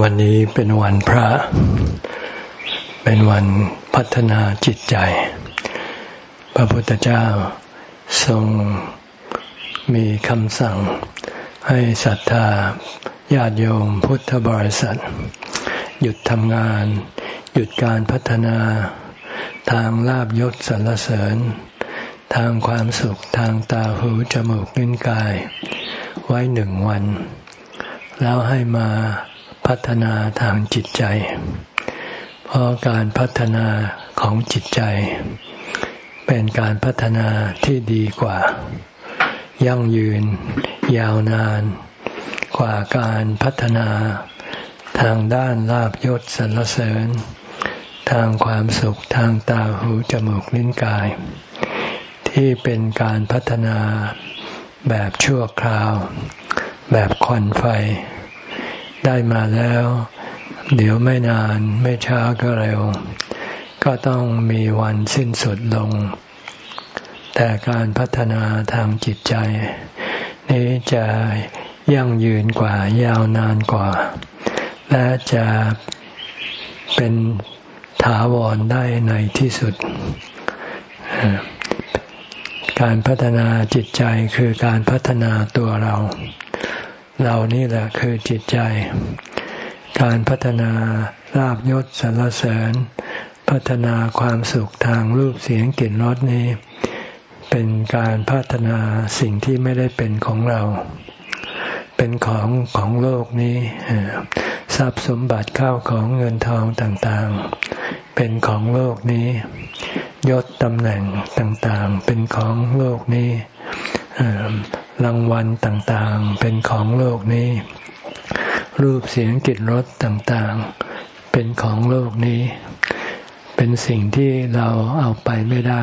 วันนี้เป็นวันพระ เป็นวันพัฒนาจิตใจ พระพุทธเจ้าทรงมีคำสั่งให้ศรัทธาญาติโยมพุทธบริษัท หยุดทำงาน หยุดการพัฒนา ทางลาบยศสรรเสริญ ทางความสุขทางตาหูจมูกลิ้นกาย ไว้หนึ่งวัน แล้วให้มา พัฒนาทางจิตใจ เพราะการพัฒนาของจิตใจ เป็นการพัฒนาที่ดีกว่า ยั่งยืน ยาวนาน กว่าการพัฒนา ทางด้านลาบยศสรรเสริญ ทางความสุขทางตาหูจมูกลิ้นกาย ที่เป็นการพัฒนาแบบชั่วคราว แบบควันไฟ ได้มาแล้ว เดี๋ยวไม่นานไม่ช้าก็เร็ว ก็ต้องมีวันสิ้นสุดลง แต่การพัฒนาทางจิตใจ นี้จะยั่งยืนกว่ายาวนานกว่า และจะเป็นถาวรได้ในที่สุด การพัฒนาจิตใจคือการพัฒนาตัวเรา เรานี่แหละคือจิตใจ การพัฒนาลาบยศสรรเสริญ พัฒนาความสุขทางรูปเสียงกลิ่นรสนี้ เป็นการพัฒนาสิ่งที่ไม่ได้เป็นของเรา เป็นของของโลกนี้ทรัพย์สมบัติข้าวของเงินทองต่างๆ เป็นของโลกนี้ ยศตำแหน่งต่างๆ เป็นของโลกนี้ รางวัลต่างๆ เป็นของโลกนี้ รูปเสียงกลิ่นรสต่างๆ เป็นของโลกนี้ เป็นสิ่งที่เราเอาไปไม่ได้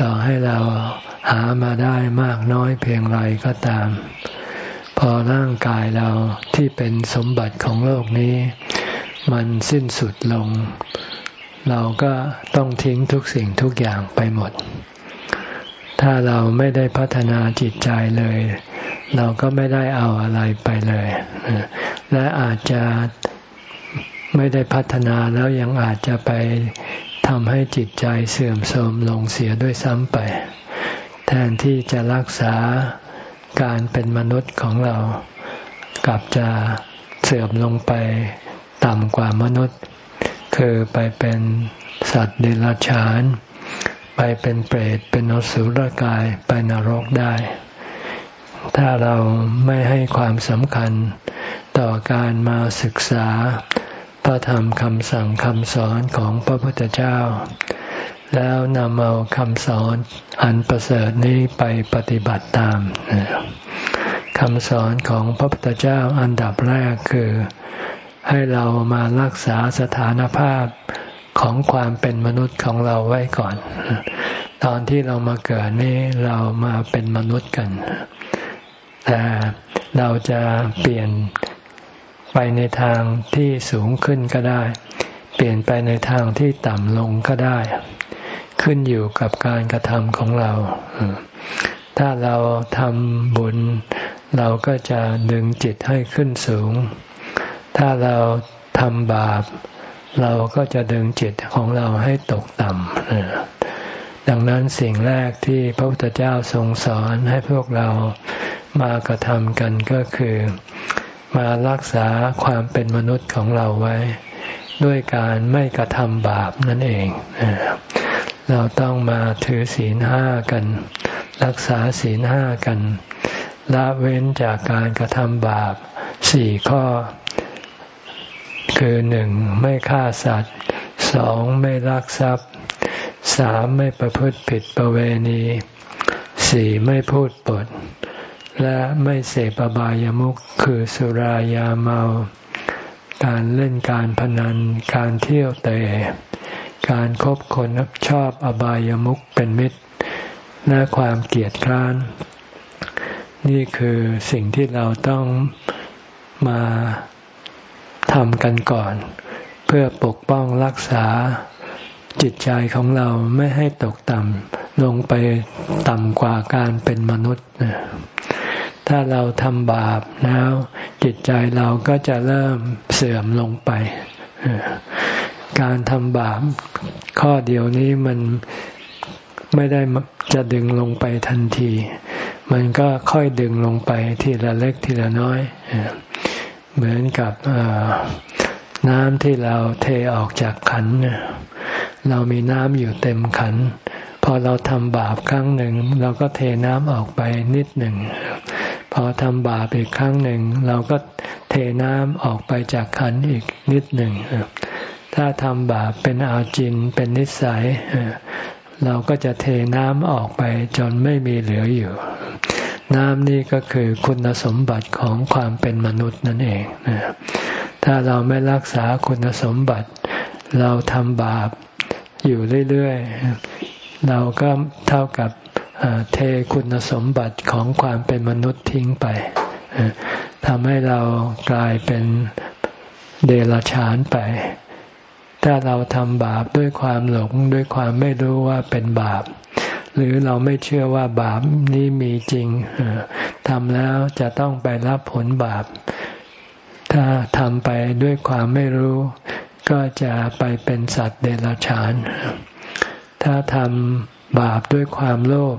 ต่อให้เราหามาได้มากน้อยเพียงไรก็ตาม พอร่างกายเราที่เป็นสมบัติของโลกนี้ มันสิ้นสุดลง เราก็ต้องทิ้งทุกสิ่งทุกอย่างไปหมด ถ้าเราไม่ได้พัฒนาจิตใจเลย เราก็ไม่ได้เอาอะไรไปเลย และอาจจะไม่ได้พัฒนาแล้วยังอาจจะไปทำให้จิตใจเสื่อมโทรมลงเสียด้วยซ้ำไป แทนที่จะรักษาการเป็นมนุษย์ของเรา กลับจะเสื่อมลงไปต่ำกว่ามนุษย์ คือไปเป็นสัตว์เดรัจฉาน ไปเป็นเปรตเป็นอสุรกายไปนรกได้ ถ้าเราไม่ให้ความสำคัญต่อการมาศึกษา พระธรรมคำสั่งคำสอนของพระพุทธเจ้า แล้วนำเอาคำสอนอันประเสริฐนี้ไปปฏิบัติตามคำสอนของพระพุทธเจ้าอันดับแรกคือให้เรามารักษาสถานภาพ ของความเป็นมนุษย์ของเราไว้ก่อน ตอนที่เรามาเกิดนี่เรามาเป็นมนุษย์กัน แต่เราจะเปลี่ยนไปในทางที่สูงขึ้นก็ได้ เปลี่ยนไปในทางที่ต่ำลงก็ได้ ขึ้นอยู่กับการกระทำของเรา ถ้าเราทำบุญ เราก็จะดึงจิตให้ขึ้นสูง ถ้าเราทำบาป เราก็จะดึงจิตของเราให้ตกต่ำดังนั้นสิ่งแรกที่พระพุทธเจ้าทรงสอนให้พวกเรามากระทำกันก็คือ มารักษาความเป็นมนุษย์ของเราไว้ ด้วยการไม่กระทำบาปนั่นเอง เราต้องมาถือศีลห้ากัน รักษาศีลห้ากันละเว้นจากการกระทำบาปสี่ข้อ คือหนึ่งไม่ฆ่าสัตว์สองไม่ลักทรัพย์สามไม่ประพฤติผิดประเวณีสี่ไม่พูดปด และไม่เสพอบายามุขคือสุรายาเมา การเล่นการพนัน การเที่ยวเตะการครบคนชอบอบายามุขเป็นมิตร และความเกียดคร้าน นี่คือสิ่งที่เราต้องมา ทำกันก่อน เพื่อปกป้องรักษาจิตใจของเราไม่ให้ตกต่ำลงไปต่ำกว่าการเป็นมนุษย์ถ้าเราทำบาปแล้วจจิตใจเราก็จะเริ่มเสื่อมลงไป การทำบาปข้อเดียวนี้มันไม่ได้จะดึงลงไปทันที มันก็ค่อยดึงลงไปทีละเล็กทีละน้อย เหมือนกับน้ำที่เราเทออกจากขัน เรามีน้ำอยู่เต็มขัน พอเราทำบาปครั้งหนึ่ง เราก็เทน้ำออกไปนิดหนึ่ง พอทำบาปอีกครั้งหนึ่ง เราก็เทน้ำออกไปจากขันอีกนิดหนึ่ง ถ้าทำบาปเป็นอาจินเป็นนิสัย เราก็จะเทน้ำออกไปจนไม่มีเหลืออยู่ น้ำนี่ก็คือคุณสมบัติของความเป็นมนุษย์นั่นเองถ้าเราไม่รักษาคุณสมบัติ เราทำบาปอยู่เรื่อยๆ เราก็เท่ากับเทคุณสมบัติของความเป็นมนุษย์ทิ้งไปทำให้เรากลายเป็นเดรัจฉานไป ถ้าเราทำบาปด้วยความหลงด้วยความไม่รู้ว่าเป็นบาป หรือเราไม่เชื่อว่าบาปนี้มีจริงทำแล้วจะต้องไปรับผลบาป ถ้าทำไปด้วยความไม่รู้ ก็จะไปเป็นสัตว์เดรัจฉาน ถ้าทำบาปด้วยความโลภ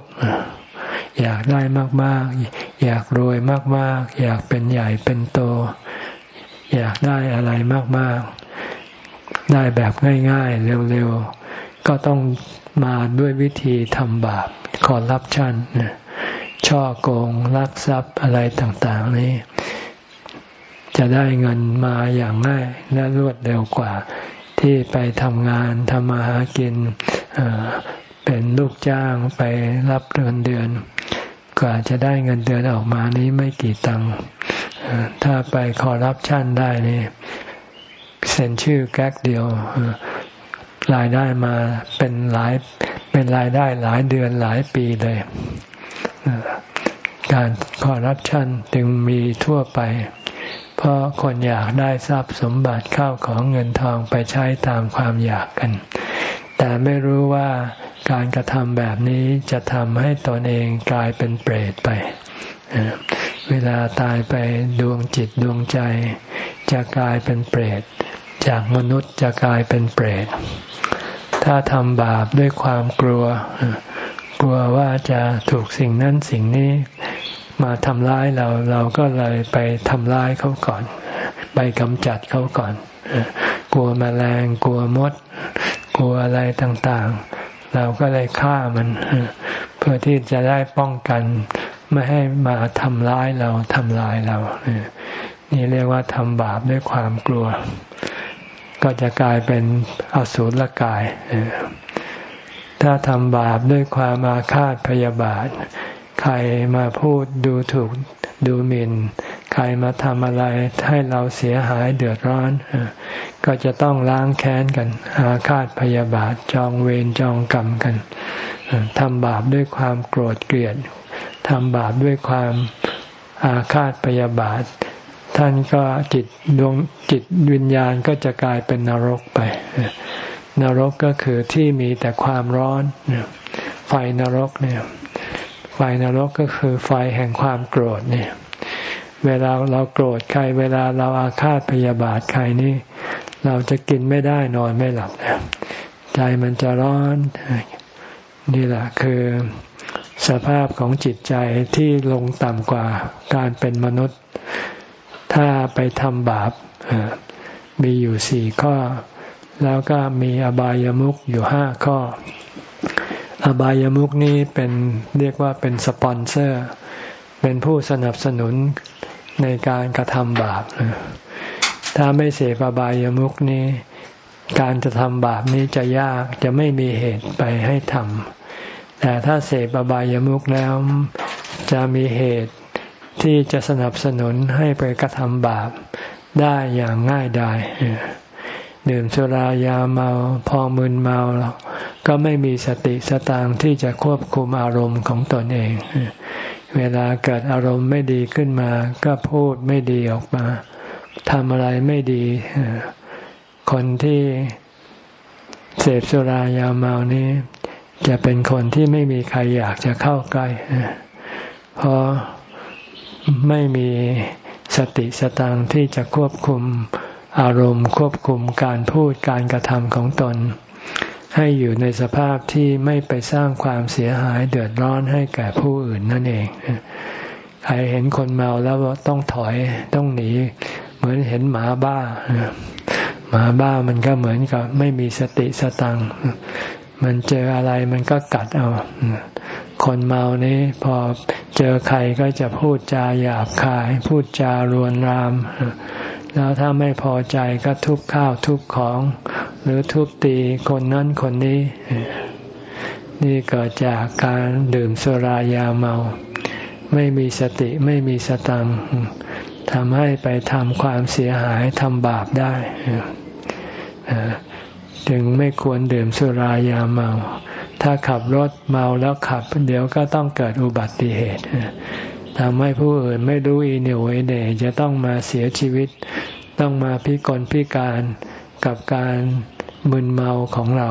อยากได้มากๆ อยากรวยมากๆ อยากเป็นใหญ่เป็นโต อยากได้อะไรมากๆ ได้แบบง่ายๆ เร็วๆ ก็ต้อง มาด้วยวิธีทำบาปคอรับชันช่อโกงลักทรัพย์อะไรต่างๆนี้ จะได้เงินมาอย่างง่ายและรวดเร็วกว่า ที่ไปทำงานทำมาหากินเป็นลูกจ้างไปรับเงินเดือน กว่าจะได้เงินเดือนออกมานี้ไม่กี่ตังค์ถ้าไปคอรับชันได้นี่เซ็นชื่อแก๊กเดียว รายได้มาเป็นหลายเป็นรายได้หลายเดือนหลายปีเลย การคอร์รัปชันจึงมีทั่วไป เพราะคนอยากได้ทรัพย์สมบัติเข้าของเงินทองไปใช้ตามความอยากกัน แต่ไม่รู้ว่าการกระทำแบบนี้จะทำให้ตนเองกลายเป็นเปรตไป เวลาตายไปดวงจิตดวงใจ จะกลายเป็นเปรต จากมนุษย์จะกลายเป็นเปรต ถ้าทำบาปด้วยความกลัว กลัวว่าจะถูกสิ่งนั้นสิ่งนี้มาทำร้ายเราเราก็เลยไปทำร้ายเขาก่อน ไปกำจัดเขาก่อน กลัวมแมลงกลัวมด กลัวอะไรต่างๆ เราก็เลยฆ่ามัน เพื่อที่จะได้ป้องกันไม่ให้มาทำร้ายเราทำลายเรา นี่เรียกว่าทำบาปด้วยความกลัว ก็จะกลายเป็นอสูรกาย ถ้าทำบาปด้วยความอาฆาตพยาบาท ใครมาพูดดูถูกดูหมิน่น ใครมาทำอะไรให้เราเสียหายเดือดร้อน ก็จะต้องล้างแค้นกัน อาฆาตพยาบาทจองเวรจองกรรมกัน ทำบาปด้วยความโกรธเกลียด ทำบาปด้วยความอาฆาตพยาบาท ท่านก็จิตดวงจิตวิญญาณก็จะกลายเป็นนรกไป นรกก็คือที่มีแต่ความร้อนไฟนรกเนี่ยไฟนรกก็คือไฟแห่งความโกรธเนี่ย เวลาเราโกรธใคร เวลาเราอาฆาตพยาบาทใครนี่ เราจะกินไม่ได้นอนไม่หลับใจมันจะร้อน นี่แหละคือสภาพของจิตใจที่ลงต่ำกว่าการเป็นมนุษย์ ถ้าไปทำบาปมีอยู่สี่ข้อ แล้วก็มีอบายามุขอยู่ห้าข้อ อบายามุขนี้เป็นเรียกว่าเป็นสปอนเซอร์ เป็นผู้สนับสนุนในการกระทำบาป ถ้าไม่เสพอบายามุขนี้ การจะทำบาปนี้จะยากจะไม่มีเหตุไปให้ทำแต่ถ้าเสพอบายามุขแล้วจะมีเหตุ ที่จะสนับสนุนให้ไปกระทำบาปได้อย่างง่ายดายดื่มสุรายาเมาพอมึนเมา ก็ไม่มีสติสตางที่จะควบคุมอารมณ์ของตนเอง เวลาเกิดอารมณ์ไม่ดีขึ้นมา ก็พูดไม่ดีออกมาทำอะไรไม่ดี คนที่เสพสุรายาเมานี้ จะเป็นคนที่ไม่มีใครอยากจะเข้าใกล้เพราะ ไม่มีสติสตังที่จะควบคุมอารมณ์ควบคุมการพูดการกระทำของตน ให้อยู่ในสภาพที่ไม่ไปสร้างความเสียหายเดือดร้อนให้แก่ผู้อื่นนั่นเองใครเห็นคนเมาแล้วต้องถอยต้องหนี เหมือนเห็นหมาบ้าหมาบ้ามันก็เหมือนกับไม่มีสติสตังมันเจออะไรมันก็กัดเอา คนเมานี้พอเจอใครก็จะพูดจาหยาบคาย พูดจารวนราม แล้วถ้าไม่พอใจก็ทุบข้าวทุบของ หรือทุบตีคนนั้นคนนี้ นี่เกิดจากการดื่มสุรายาเมา ไม่มีสติไม่มีสตังทำให้ไปทำความเสียหายทำบาปได้จึงไม่ควรดื่มสุรายาเมา ถ้าขับรถเมาแล้วขับเดี๋ยวก็ต้องเกิดอุบัติเหตุทำให้ผู้อื่นไม่รู้อีเหนียวไอเดจะต้องมาเสียชีวิต ต้องมาพิกลพิการกับการมึนเมาของเรา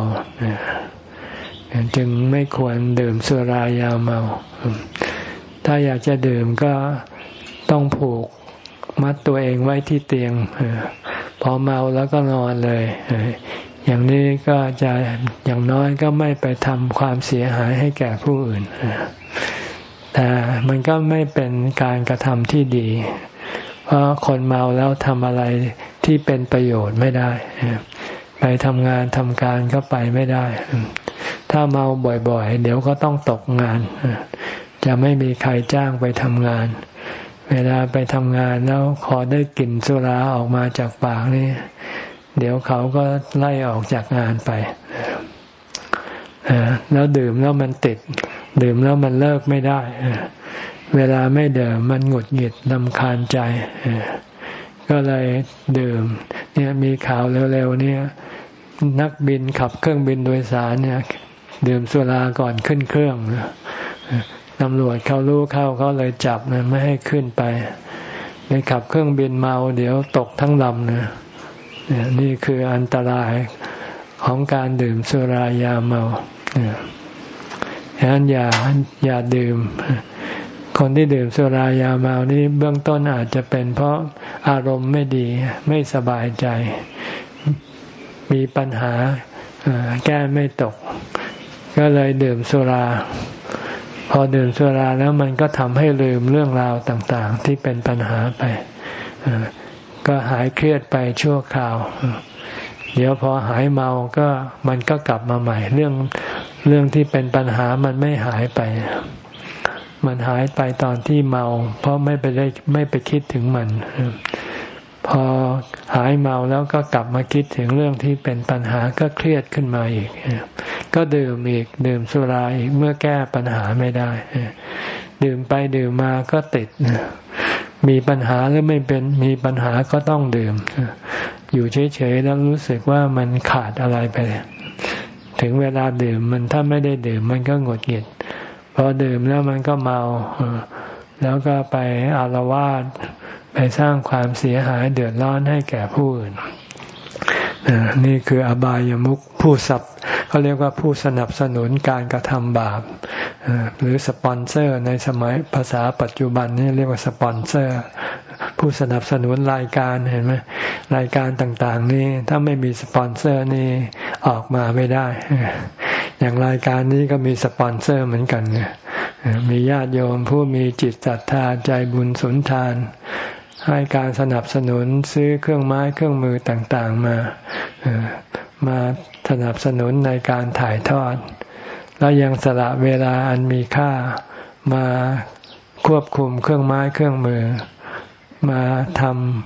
จึงไม่ควรดื่มสุรายาเมา ถ้าอยากจะดื่มก็ต้องผูกมัดตัวเองไว้ที่เตียง พอเมาแล้วก็นอนเลย อย่างนี้ก็จะอย่างน้อยก็ไม่ไปทำความเสียหายให้แก่ผู้อื่น แต่มันก็ไม่เป็นการกระทำที่ดี เพราะคนเมาแล้วทำอะไรที่เป็นประโยชน์ไม่ได้ ไปทำงานทำการก็ไปไม่ได้ ถ้าเมาบ่อยๆ เดี๋ยวก็ต้องตกงาน จะไม่มีใครจ้างไปทำงาน เวลาไปทำงานแล้วขอได้กลิ่นสุราออกมาจากปากนี่ เดี๋ยวเขาก็ไล่ออกจากงานไปแล้วดื่มแล้วมันติด ดื่มแล้วมันเลิกไม่ได้เวลาไม่ดื่มมันหงุดหงิดลำคาญใจก็เลยดื่ม เนี่ยมีข่าวเร็วๆเนี่ย นักบินขับเครื่องบินโดยสารเนี่ย ดื่มสุราก่อนขึ้นเครื่องตำรวจเขารู้เข้าเขาเลยจับนะไม่ให้ขึ้นไปไปขับเครื่องบินเมา เดี๋ยวตกทั้งลำนะ นี่คืออันตรายของการดื่มสุรายาเมาฉะนั้นอย่าอย่าดื่ม คนที่ดื่มสุรายาเมานี่เบื้องต้นอาจจะเป็นเพราะอารมณ์ไม่ดีไม่สบายใจ มีปัญหาแก้ไม่ตก ก็เลยดื่มสุรา พอดื่มสุราแล้วมันก็ทำให้ลืมเรื่องราวต่าง ๆ ที่เป็นปัญหาไป ก็หายเครียดไปชั่วคราว เดี๋ยวพอหายเมาก็มันก็กลับมาใหม่ เรื่องเรื่องที่เป็นปัญหามันไม่หายไป มันหายไปตอนที่เมา เพราะไม่ไปได้ไม่ไปคิดถึงมันพอหายเมาแล้วก็กลับมาคิดถึงเรื่องที่เป็นปัญหาก็เครียดขึ้นมาอีก ก็ดื่มอีกดื่มสุราอีกเมื่อแก้ปัญหาไม่ได้ ดื่มไปดื่มมาก็ติด มีปัญหาหรือไม่เป็นมีปัญหาก็ต้องดื่ม อยู่เฉยๆแล้วรู้สึกว่ามันขาดอะไรไป ถึงเวลาดื่มมันถ้าไม่ได้ดื่มมันก็หงดหงิดพอดื่มแล้วมันก็เมาแล้วก็ไปอารวาสไปสร้างความเสียหายเดือดร้อนให้แก่ผู้อื่น นี่คืออบายามุขผู้สับเขาเรียกว่าผู้สนับสนุนการกระทำบาปหรือสปอนเซอร์ในสมัยภาษาปัจจุบันนี่เรียกว่าสปอนเซอร์ ผู้สนับสนุนรายการเห็นไหมรายการต่างๆ นี่ถ้าไม่มีสปอนเซอร์นี่ออกมาไม่ได้ อย่างรายการนี้ก็มีสปอนเซอร์เหมือนกัน มีญาติโยมผู้มีจิตศรัทธาใจบุญสุนทาน ให้การสนับสนุนซื้อเครื่องไม้เครื่องมือต่างๆมา มาสนับสนุนในการถ่ายทอด แล้วยังสละเวลาอันมีค่ามาควบคุมเครื่องไม้เครื่องมือ มาท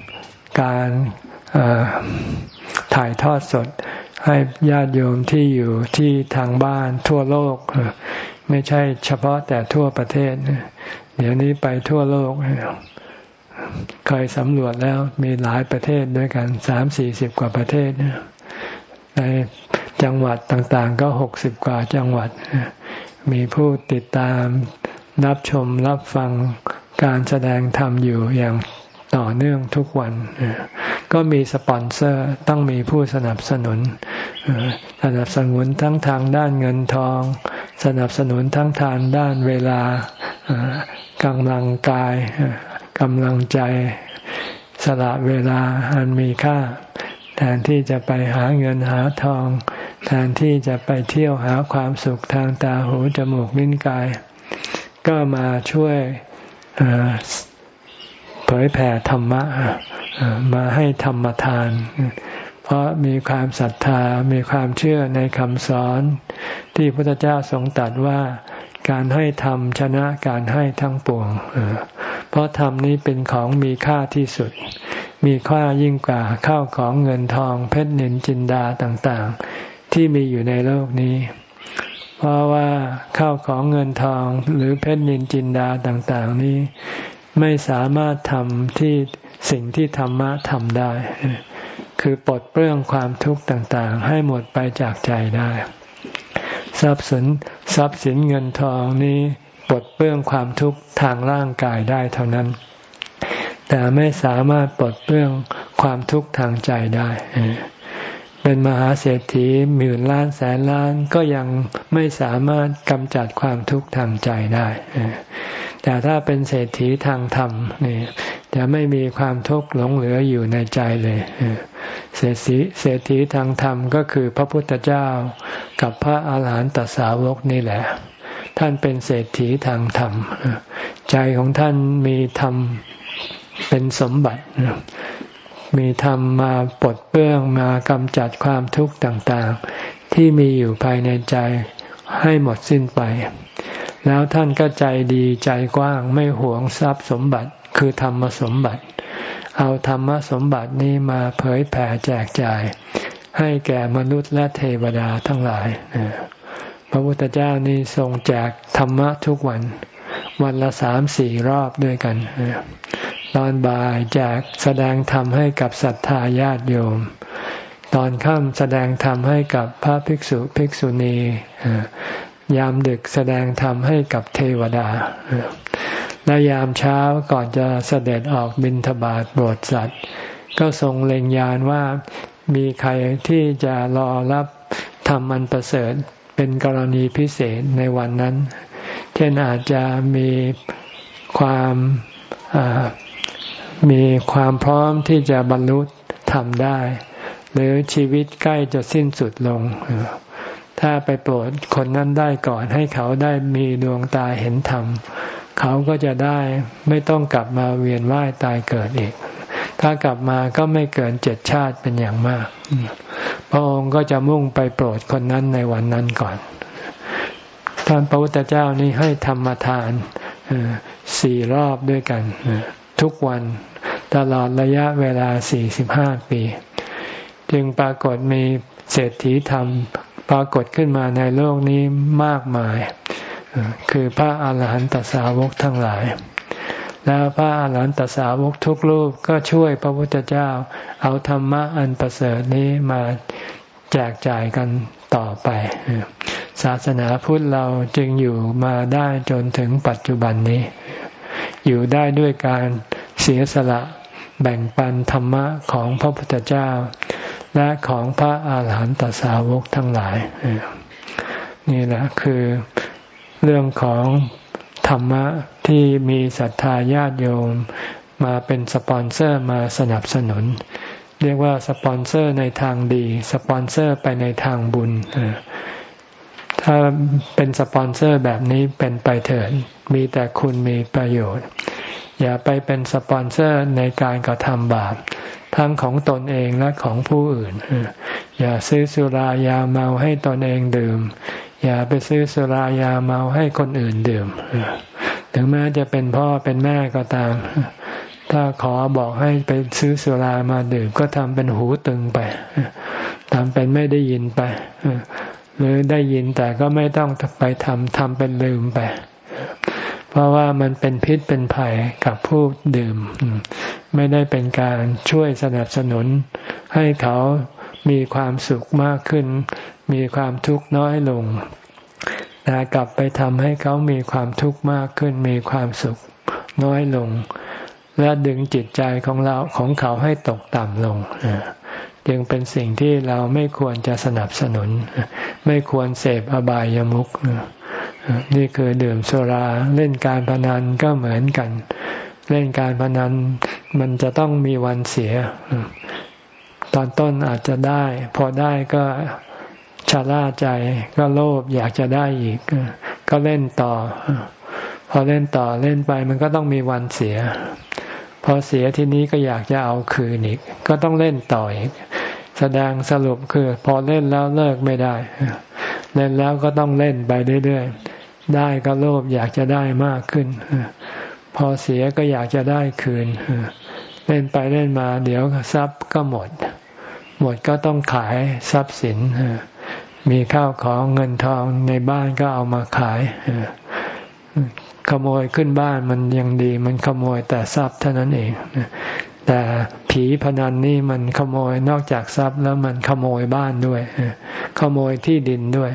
ำการถ่ายทอดสดให้ญาติโยมที่อยู่ที่ทางบ้านทั่วโลก ไม่ใช่เฉพาะแต่ทั่วประเทศ เดี๋ยวนี้ไปทั่วโลก เคยสำรวจแล้วมีหลายประเทศด้วยกันสามสี่สิบกว่าประเทศ ในจังหวัดต่างๆ ก็หกสิบกว่าจังหวัด มีผู้ติดตามรับชมรับฟังการแสดงธรรมอยู่อย่างต่อเนื่องทุกวัน ก็มีสปอนเซอร์ต้องมีผู้สนับสนุน สนับสนุนทั้งทางด้านเงินทอง สนับสนุนทั้งทางด้านเวลากำลังกาย กำลังใจสละเวลาอันมีค่า แทนที่จะไปหาเงินหาทอง แทนที่จะไปเที่ยวหาความสุขทางตาหูจมูกลิ้นกาย ก็มาช่วยเผยแผ่ธรรมะมาให้ธรรมทาน เพราะมีความศรัทธามีความเชื่อในคำสอน ที่พระพุทธเจ้าทรงตรัสว่าการให้ธรรมชนะการให้ทั้งปวง เพราะธรรมนี้เป็นของมีค่าที่สุด มีค่ายิ่งกว่าข้าวของเงินทองเพชรนินจินดาต่างๆ ที่มีอยู่ในโลกนี้ เพราะว่าข้าวของเงินทองหรือเพชรนินจินดาต่างๆ นี้ไม่สามารถทำที่สิ่งที่ธรรมะทำได้ คือปลดเปลื้องความทุกข์ต่างๆ ให้หมดไปจากใจได้ ทรัพย์สินทรัพย์สินเงินทองนี้ ปลดเปลื้องความทุกข์ทางร่างกายได้เท่านั้น แต่ไม่สามารถปลดเปลื้องความทุกข์ทางใจได้ เป็นมหาเศรษฐีหมื่นล้านแสนล้านก็ยังไม่สามารถกำจัดความทุกข์ทางใจได้ แต่ถ้าเป็นเศรษฐีทางธรรมนี่จะไม่มีความทุกข์หลงเหลืออยู่ในใจเลยเศรษฐีเศรษฐีทางธรรมก็คือพระพุทธเจ้ากับพระอาหารหันตสาวกนี่แหละ ท่านเป็นเศรษฐีทางธรรม ใจของท่านมีธรรมเป็นสมบัติ มีธรรมมาปลดเปื้องมากำจัดความทุกข์ต่างๆ ที่มีอยู่ภายในใจให้หมดสิ้นไป แล้วท่านก็ใจดีใจกว้างไม่หวงทรัพย์สมบัติคือธรรมสมบัติ เอาธรรมสมบัตินี้มาเผยแผ่แจกจ่าย ให้แก่มนุษย์และเทวดาทั้งหลาย พระพุทธเจ้านี่ทรงแจกธรรมะทุกวัน วันละสามสี่รอบด้วยกัน ตอนบ่ายแจกแสดงธรรมให้กับศรัทธาญาติโยม ตอนค่ำแสดงธรรมให้กับพระภิกษุภิกษุณียามดึกแสดงธรรมให้กับเทวดา และยามเช้าก่อนจะเสด็จออกบินทบาทโปรดสัตว์ ก็ทรงเล็งยานว่ามีใครที่จะรอรับธรรมอันประเสริฐ เป็นกรณีพิเศษในวันนั้น เช่นอาจจะมีความมีความพร้อมที่จะบรรลุธรรมได้ หรือชีวิตใกล้จะสิ้นสุดลง ถ้าไปโปรดคนนั้นได้ก่อนให้เขาได้มีดวงตาเห็นธรรม เขาก็จะได้ไม่ต้องกลับมาเวียนว่ายตายเกิดอีก ถ้ากลับมาก็ไม่เกินเจ็ดชาติเป็นอย่างมาก พระองค์ก็จะมุ่งไปโปรดคนนั้นในวันนั้นก่อน ท่านพระพุทธเจ้านี้ให้ธรรมทานสี่รอบด้วยกัน ทุกวันตลอดระยะเวลาสี่สิบห้าปี จึงปรากฏมีเศรษฐีธรรมปรากฏขึ้นมาในโลกนี้มากมาย คือพระอาหารหันตสาวกทั้งหลาย แล้วพระอาหารหันตสาวกทุกรูปก็ช่วยพระพุทธเจ้า เอาธรรมะอันประเสริฐนี้มาแจกจ่ายกันต่อไป ศาสนาพุทธเราจึงอยู่มาได้จนถึงปัจจุบันนี้ อยู่ได้ด้วยการเสียสละแบ่งปันธรรมะของพระพุทธเจ้า และของพระอาหารหันตสาวกทั้งหลาย นี่แหละคือเรื่องของ ธรรมะที่มีศรัทธาญาติโยมมาเป็นสปอนเซอร์มาสนับสนุน เรียกว่าสปอนเซอร์ในทางดี สปอนเซอร์ไปในทางบุญ ถ้าเป็นสปอนเซอร์แบบนี้เป็นไปเถิดมีแต่คุณมีประโยชน์ อย่าไปเป็นสปอนเซอร์ในการกระทำบาปทั้งของตนเองและของผู้อื่น อย่าซื้อสุรายาเมาให้ตนเองดื่ม อย่าไปซื้อสุรายาเมาให้คนอื่นดื่ม ถึงแม้จะเป็นพ่อเป็นแม่ก็ตาม ถ้าขอบอกให้ไปซื้อสุรามาดื่ม ก็ทำเป็นหูตึงไปทำเป็นไม่ได้ยินไปหรือได้ยินแต่ก็ไม่ต้องไปทำทำเป็นลืมไป เพราะว่ามันเป็นพิษเป็นภัยกับผู้ดื่ม ไม่ได้เป็นการช่วยสนับสนุนให้เขา มีความสุขมากขึ้น มีความทุกข์น้อยลง แต่กลับไปทำให้เขามีความทุกข์มากขึ้น มีความสุขน้อยลง และดึงจิตใจของเราของเขาให้ตกต่ำลงจึงเป็นสิ่งที่เราไม่ควรจะสนับสนุน ไม่ควรเสพอบายามุขนี่คือดื่มสุราเล่นการพนันก็เหมือนกัน เล่นการพนันมันจะต้องมีวันเสีย ตอนต้นอาจจะได้ พอได้ก็ชะล่าใจ ก็โลภอยากจะได้อีก ก็เล่นต่อ พอเล่นต่อเล่นไปมันก็ต้องมีวันเสีย พอเสียทีนี้ก็อยากจะเอาคืนอีก ก็ต้องเล่นต่ออีก แสดงสรุปคือ พอเล่นแล้วเลิกไม่ได้ เล่นแล้วก็ต้องเล่นไปเรื่อยๆ ได้ก็โลภอยากจะได้มากขึ้น พอเสียก็อยากจะได้คืนเล่นไปเล่นมา เดี๋ยวทรัพย์ก็หมด หมดก็ต้องขายทรัพย์สิน มีข้าวของเงินทองในบ้านก็เอามาขายขโมยขึ้นบ้านมันยังดี มันขโมยแต่ทรัพย์เท่านั้นเองแต่ผีพนันนี่มันขโมยนอกจากทรัพย์แล้วมันขโมยบ้านด้วยขโมยที่ดินด้วย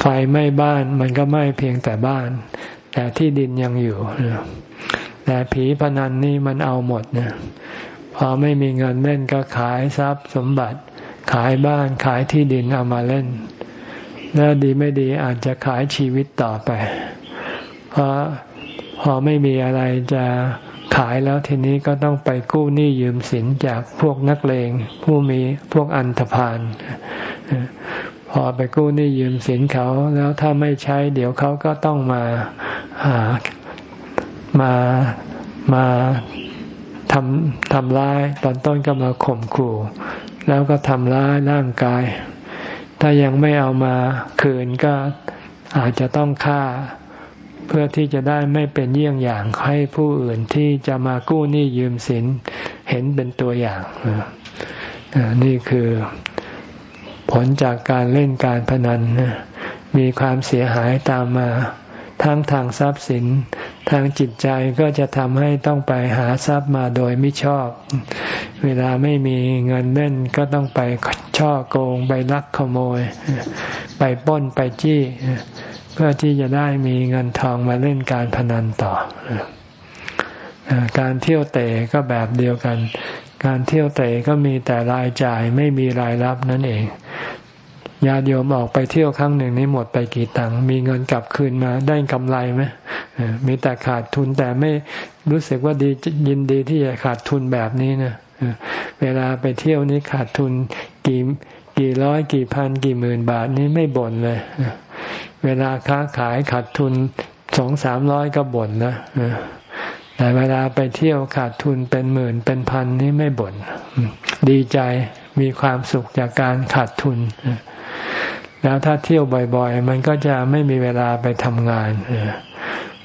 ไฟไหม้บ้านมันก็ไหม้เพียงแต่บ้าน แต่ที่ดินยังอยู่แต่ผีพนันนี่มันเอาหมดเนี่ย พอไม่มีเงินเล่นก็ขายทรัพย์สมบัติ ขายบ้านขายที่ดินเอามาเล่น แล้วดีไม่ดีอาจจะขายชีวิตต่อไป เพราะพอไม่มีอะไรจะขายแล้วทีนี้ก็ต้องไปกู้หนี้ยืมสินจากพวกนักเลง ผู้มีพวกอันธพาลพอไปกู้หนี้ยืมสินเขาแล้วถ้าไม่ใช้ เดี๋ยวเขาก็ต้องมาหามามา ทำทำร้ายตอนต้นก็มาข่มขู่ แล้วก็ทำร้ายร่างกาย ถ้ายังไม่เอามาคืนก็อาจจะต้องฆ่า เพื่อที่จะได้ไม่เป็นเยี่ยงอย่างให้ผู้อื่นที่จะมากู้หนี้ยืมสินเห็นเป็นตัวอย่างนี่คือผลจากการเล่นการพนันมีความเสียหายตามมา ทั้งทางทรัพย์สิน ทางจิตใจก็จะทำให้ต้องไปหาทรัพย์มาโดยไม่ชอบ เวลาไม่มีเงินเล่นก็ต้องไปช่อโกงไปลักขโมย ไปป้นไปจี้ เพื่อที่จะได้มีเงินทองมาเล่นการพนันต่อ การเที่ยวเตะก็แบบเดียวกัน การเที่ยวเตะก็มีแต่รายจ่ายไม่มีรายรับนั่นเอง ญาติโยมออกไปเที่ยวครั้งหนึ่งนี้หมดไปกี่ตังค์มีเงินกลับคืนมาได้กำไรไหมมีแต่ขาดทุนแต่ไม่รู้สึกว่าดียินดีที่จะขาดทุนแบบนี้นะเวลาไปเที่ยวนี้ขาดทุนกี่กี่ร้อยกี่พันกี่หมื่นบาทนี้ไม่บ่นเลย เวลาค้าขายขาดทุนสองสามร้อยก็บ่นนะแต่เวลาไปเที่ยวขาดทุนเป็นหมื่นเป็นพันนี้ไม่บ่นดีใจมีความสุขจากการขาดทุน แล้วถ้าเที่ยวบ่อยๆ มันก็จะไม่มีเวลาไปทำงาน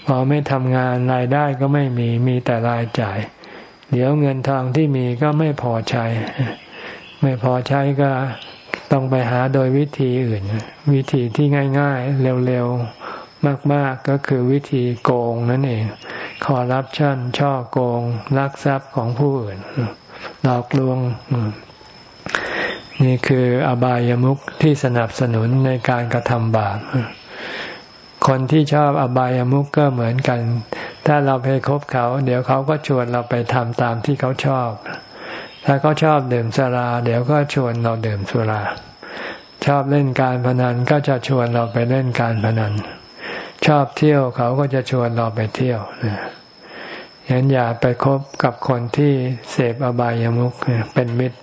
พอไม่ทำงานรายได้ก็ไม่มีมีแต่รายจ่าย เดี๋ยวเงินทองที่มีก็ไม่พอใช้ ไม่พอใช้ก็ต้องไปหาโดยวิธีอื่น วิธีที่ง่ายๆ เร็วๆ มากๆก็คือวิธีโกงนั่นเองขอรับชั่นช่อโกงลักทรัพย์ของผู้อื่นหลอกลวง นี่คืออบายามุขที่สนับสนุนในการกระทำบาป คนที่ชอบอบายามุขก็เหมือนกัน ถ้าเราไปคบเขา เดี๋ยวเขาก็ชวนเราไปทำตามที่เขาชอบ ถ้าเขาชอบดื่มสุรา เดี๋ยวก็ชวนเราดื่มสุรา ชอบเล่นการพนันก็จะชวนเราไปเล่นการพนัน ชอบเที่ยวเขาก็จะชวนเราไปเที่ยวฉะนั้นอย่าไปคบกับคนที่เสพอบายามุขเป็นมิตร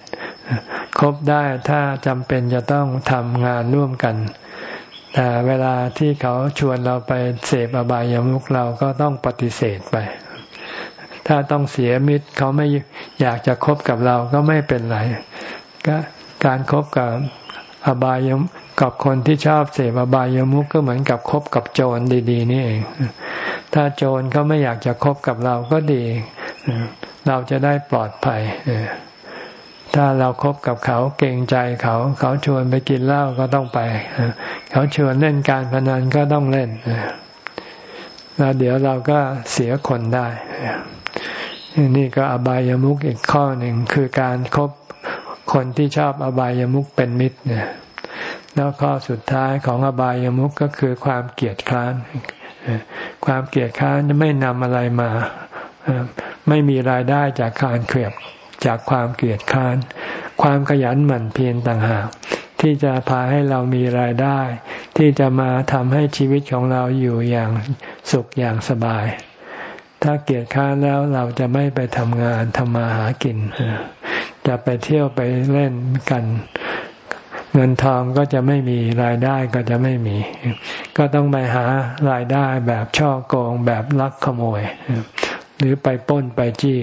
คบได้ถ้าจำเป็นจะต้องทำงานร่วมกัน แต่เวลาที่เขาชวนเราไปเสพอบายามุขเราก็ต้องปฏิเสธไป ถ้าต้องเสียมิตรเขาไม่อยากจะคบกับเราก็ไม่เป็นไร ก็การครบกับอบายมกับคนที่ชอบเสพอบายามุขก็เหมือนกับคบกับโจรดี ๆ นี่เอง ถ้าโจรเขาไม่อยากจะคบกับเราก็ดี เราจะได้ปลอดภัย ถ้าเราครบกับเขาเกรงใจเขา เขาชวนไปกินเหล้าก็ต้องไป เขาชวนเล่นการพนันก็ต้องเล่นแล้วเดี๋ยวเราก็เสียคนได้นี่ก็อบายามุกอีกข้อหนึ่งคือการครบคนที่ชอบอบายามุกเป็นมิตรเนี่ยแล้วข้อสุดท้ายของอบายามุกก็คือความเกลียดคร้านความเกลียดคร้านจะไม่นำอะไรมาไม่มีรายได้จากการเกลียด จากความเกลียดค้าน ความขยันหมั่นเพียรต่างหาก ที่จะพาให้เรามีรายได้ ที่จะมาทำให้ชีวิตของเราอยู่อย่างสุขอย่างสบาย ถ้าเกียจค้านแล้วเราจะไม่ไปทำงานทำมาหากิน จะไปเที่ยวไปเล่นกัน เงินทองก็จะไม่มีรายได้ก็จะไม่มี ก็ต้องไปหารายได้แบบช่อโกงแบบลักขโมย หรือไปป้นไปจี้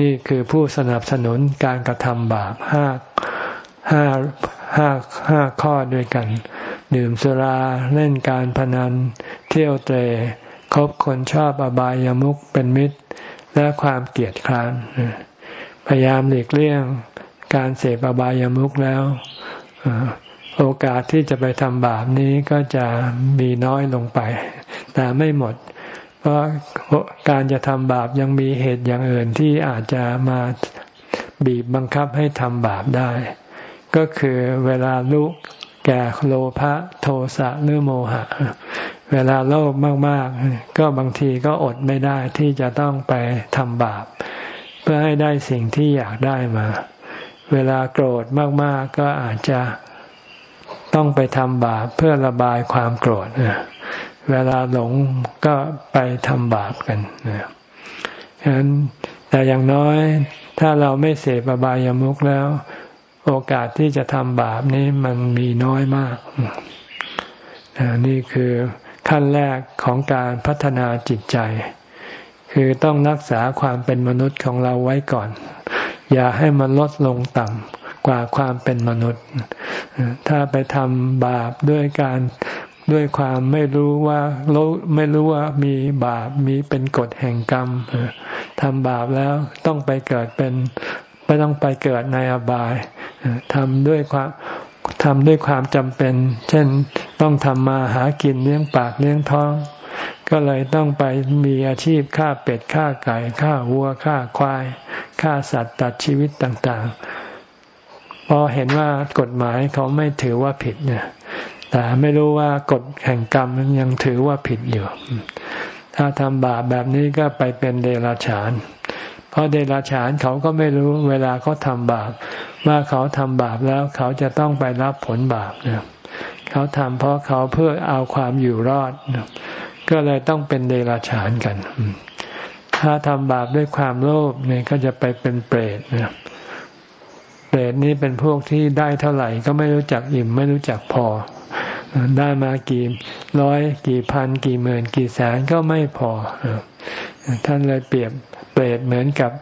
นี่คือผู้สนับสนุนการกระทำบาปห้าห้าห้าห้าข้อด้วยกัน ดื่มสุราเล่นการพนัน เที่ยวเตะคบคนชอบอบายามุขเป็นมิตร และความเกลียดคร้านพยายามหลีกเลี่ยงการเสพอบายามุขแล้วโอกาสที่จะไปทำบาปนี้ก็จะมีน้อยลงไป แต่ไม่หมด เพราะการจะทำบาปยังมีเหตุอย่างอื่นที่อาจจะมาบีบบังคับให้ทำบาปได้ ก็คือเวลาลุกแก่โลภะโทสะหรือโมหะ เวลาโลภมากๆ ก็บางทีก็อดไม่ได้ที่จะต้องไปทำบาป เพื่อให้ได้สิ่งที่อยากได้มา เวลาโกรธมากๆ ก็อาจจะต้องไปทำบาปเพื่อระบายความโกรธ เวลาหลงก็ไปทำบาปกันนะฉะนั้นแต่อย่างน้อยถ้าเราไม่เสพอบายามุขแล้ว โอกาสที่จะทำบาปนี้มันมีน้อยมาก นี่คือขั้นแรกของการพัฒนาจิตใจ คือต้องรักษาความเป็นมนุษย์ของเราไว้ก่อน อย่าให้มันลดลงต่ำกว่าความเป็นมนุษย์ ถ้าไปทำบาปด้วยการ ด้วยความไม่รู้ว่าไม่รู้ว่ามีบาปมีเป็นกฎแห่งกรรมทำบาปแล้วต้องไปเกิดเป็นไม่ต้องไปเกิดในอบายทำด้วยความทำด้วยความจำเป็น เช่นต้องทำมาหากินเลี้ยงปากเลี้ยงท้อง ก็เลยต้องไปมีอาชีพฆ่าเป็ดฆ่าไก่ฆ่าวัวฆ่าควายฆ่าสัตว์ตัดชีวิตต่างๆ พอเห็นว่ากฎหมายเขาไม่ถือว่าผิดเนี่ย แต่ไม่รู้ว่ากฎแห่งกรรมยังถือว่าผิดอยู่ ถ้าทำบาปแบบนี้ก็ไปเป็นเดรัจฉาน เพราะเดรัจฉานเขาก็ไม่รู้เวลาเขาทำบาป ว่าเขาทำบาปแล้วเขาจะต้องไปรับผลบาปนะเขาทำเพราะเขาเพื่อเอาความอยู่รอด ก็เลยต้องเป็นเดรัจฉานกัน ถ้าทำบาปด้วยความโลภเนี่ยก็จะไปเป็นเปรตนะเปรตนี้เป็นพวกที่ได้เท่าไหร่ก็ไม่รู้จักอิ่มไม่รู้จักพอ ได้มากี่ร้อยกี่พันกี่หมื่นกี่แสนก็ไม่พอ ท่านเลยเปรียบเปรตเหมือนกับ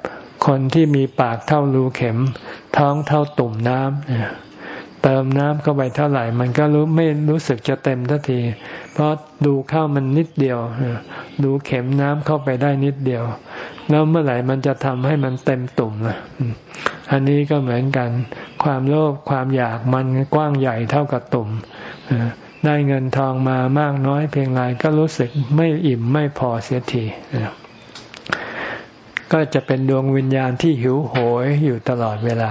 คนที่มีปากเท่ารูเข็ม ท้องเท่าตุ่มน้ำ เติมน้ำเข้าไปเท่าไหร่ มันก็รู้ไม่รู้สึกจะเต็มทันที เพราะดูเข้ามันนิดเดียว ดูเข็มน้ำเข้าไปได้นิดเดียว แล้วเมื่อไหร่มันจะทำให้มันเต็มตุ่มล่ะอันนี้ก็เหมือนกัน ความโลภความอยากมันกว้างใหญ่เท่ากับตุ่มได้เงินทองมามากน้อยเพียงไรก็รู้สึกไม่อิ่มไม่พอเสียที ก็จะเป็นดวงวิญญาณที่หิวโหยอยู่ตลอดเวลา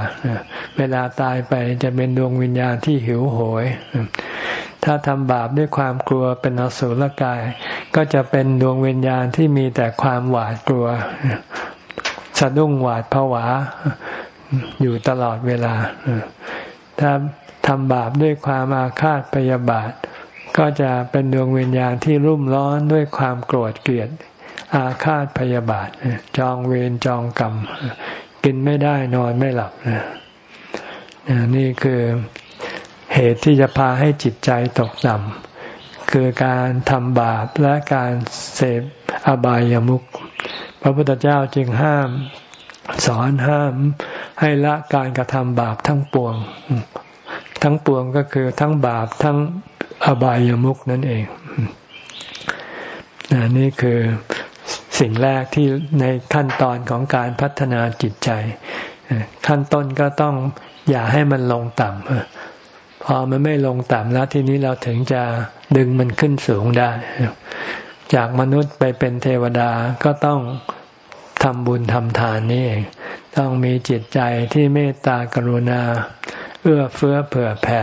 เวลาตายไปจะเป็นดวงวิญญาณที่หิวโหย ถ้าทำบาปด้วยความกลัวเป็นอสุรกาย ก็จะเป็นดวงวิญญาณที่มีแต่ความหวาดกลัว สะดุ้งหวาดผวาอยู่ตลอดเวลา ถ้าทำบาปด้วยความอาฆาตพยาบาท ก็จะเป็นดวงวิญญาณที่รุ่มร้อนด้วยความโกรธเกลียด อาฆาตพยาบาทจองเวรจองกรรม กินไม่ได้นอนไม่หลับนี่คือเหตุที่จะพาให้จิตใจตกต่ำคือการทำบาปและการเสพอบายามุขพระพุทธเจ้าจึงห้ามสอนห้ามให้ละการกระทำบาปทั้งปวง ทั้งปวงก็คือทั้งบาปทั้งอบายามุกนั่นเองนี่คือ สิ่งแรกที่ในขั้นตอนของการพัฒนาจิตใจ ขั้นต้นก็ต้องอย่าให้มันลงต่ำพอมันไม่ลงต่ำแล้วทีนี้เราถึงจะดึงมันขึ้นสูงได้ จากมนุษย์ไปเป็นเทวดาก็ต้องทำบุญทำทานนี่เองต้องมีจิตใจที่เมตตากรุณา เอื้อเฟื้อเผื่อแผ่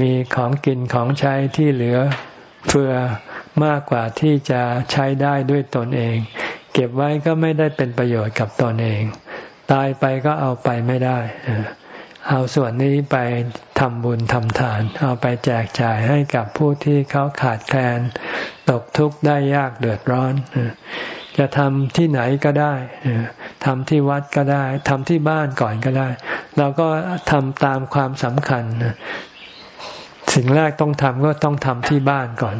มีของกินของใช้ที่เหลือเฟือ มากกว่าที่จะใช้ได้ด้วยตนเอง เก็บไว้ก็ไม่ได้เป็นประโยชน์กับตนเอง ตายไปก็เอาไปไม่ได้ เอาส่วนนี้ไปทำบุญทำทาน เอาไปแจกจ่ายให้กับผู้ที่เขาขาดแคลนตกทุกข์ได้ยากเดือดร้อน จะทำที่ไหนก็ได้ทำที่วัดก็ได้ทำที่บ้านก่อนก็ได้ เราก็ทำตามความสำคัญ สิ่งแรกต้องทำก็ต้องทำที่บ้านก่อน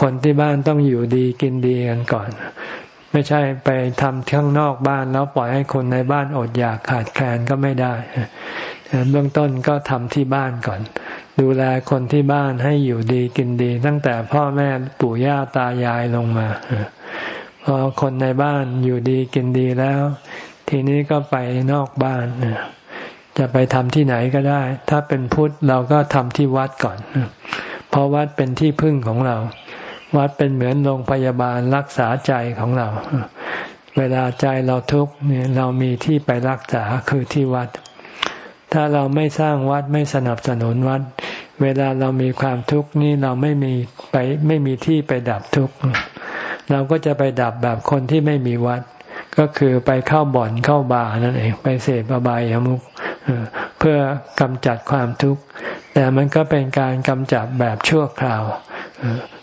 คนที่บ้านต้องอยู่ดีกินดีกันก่อน ไม่ใช่ไปทำข้างนอกบ้านแล้วปล่อยให้คนในบ้านอดอยากขาดแคลนก็ไม่ได้เบื้องต้นก็ทำที่บ้านก่อน ดูแลคนที่บ้านให้อยู่ดีกินดี ตั้งแต่พ่อแม่ปู่ย่าตายายลงมาพอคนในบ้านอยู่ดีกินดีแล้ว ทีนี้ก็ไปนอกบ้าน จะไปทำที่ไหนก็ได้ ถ้าเป็นพุทธเราก็ทำที่วัดก่อน เพราะวัดเป็นที่พึ่งของเรา วัดเป็นเหมือนโรงพยาบาลรักษาใจของเรา เวลาใจเราทุกข์เนี่ยเรามีที่ไปรักษาคือที่วัด ถ้าเราไม่สร้างวัดไม่สนับสนุนวัด เวลาเรามีความทุกข์นี่เราไม่มีไปไม่มีที่ไปดับทุกข์ เราก็จะไปดับแบบคนที่ไม่มีวัด ก็คือไปเข้าบ่อนเข้าบาร์นั่นเองไปเสพอบายามุข เพื่อกำจัดความทุกข์ แต่มันก็เป็นการกำจัดแบบชั่วคราว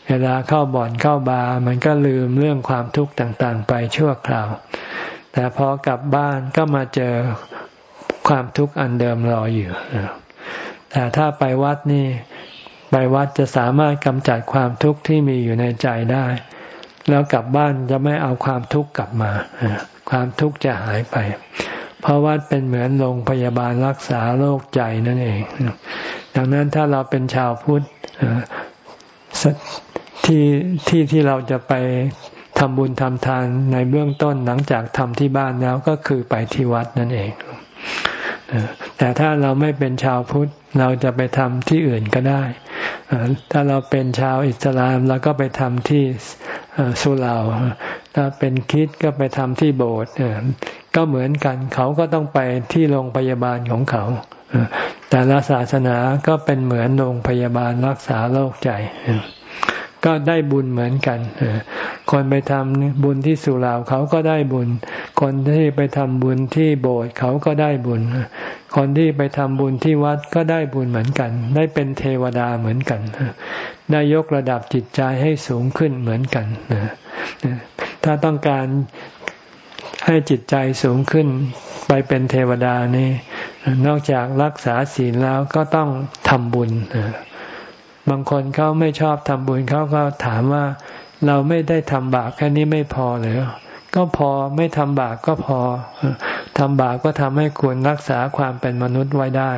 เวลาเข้าบ่อนเข้าบาร์มันก็ลืมเรื่องความทุกข์ต่างๆ ไปชั่วคราว แต่พอกลับบ้านก็มาเจอความทุกข์อันเดิมรออยู่แต่ถ้าไปวัดนี่ไปวัดจะสามารถกำจัดความทุกข์ที่มีอยู่ในใจได้ แล้วกลับบ้านจะไม่เอาความทุกข์กลับมา ความทุกข์จะหายไป เพราะวัดเป็นเหมือนโรงพยาบาลรักษาโรคใจนั่นเอง ดังนั้นถ้าเราเป็นชาวพุทธที่ที่ที่เราจะไปทำบุญทำทานในเบื้องต้นหลังจากทำที่บ้านแล้วก็คือไปที่วัดนั่นเอง แต่ถ้าเราไม่เป็นชาวพุทธเราจะไปทำที่อื่นก็ได้ ถ้าเราเป็นชาวอิสลามเราก็ไปทำที่สุเหร่าถ้าเป็นคิดก็ไปทำที่โบสถ์ ก็เหมือนกัน เขาก็ต้องไปที่โรงพยาบาลของเขา แต่ละศาสนาก็เป็นเหมือนโรงพยาบาลรักษาโรคใจ ก็ได้บุญเหมือนกัน คนไปทำบุญที่สุราเขาก็ได้บุญ คนที่ไปทำบุญที่โบสถ์เขาก็ได้บุญ คนที่ไปทำบุญที่วัดก็ได้บุญเหมือนกัน ได้เป็นเทวดาเหมือนกัน ได้ยกระดับจิตใจให้สูงขึ้นเหมือนกันถ้าต้องการ ให้จิตใจสูงขึ้นไปเป็นเทวดานี่นอกจากรักษาศีลแล้วก็ต้องทำบุญบางคนเขาไม่ชอบทำบุญเขาก็ถามว่าเราไม่ได้ทำบาปแค่นี้ไม่พอหรือก็พอไม่ทำบาปก็พอทำบาปก็ทำให้คุณรักษาความเป็นมนุษย์ไว้ได้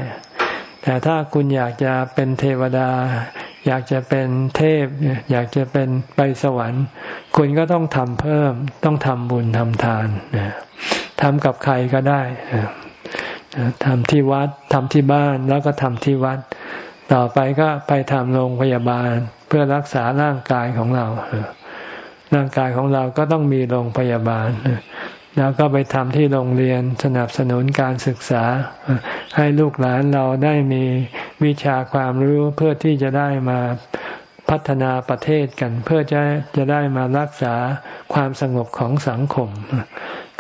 แต่ถ้าคุณอยากจะเป็นเทวดา อยากจะเป็นเทพ อยากจะเป็นไปสวรรค์ คุณก็ต้องทำเพิ่ม ต้องทำบุญทำทานทำกับใครก็ได้ทำที่วัดทำที่บ้านแล้วก็ทำที่วัด ต่อไปก็ไปทำโรงพยาบาลเพื่อรักษาร่างกายของเราร่างกายของเราก็ต้องมีโรงพยาบาล แล้วก็ไปทำที่โรงเรียนสนับสนุนการศึกษา ให้ลูกหลานเราได้มีวิชาความรู้เพื่อที่จะได้มาพัฒนาประเทศกัน เพื่อจะจะได้มารักษาความสงบของสังคม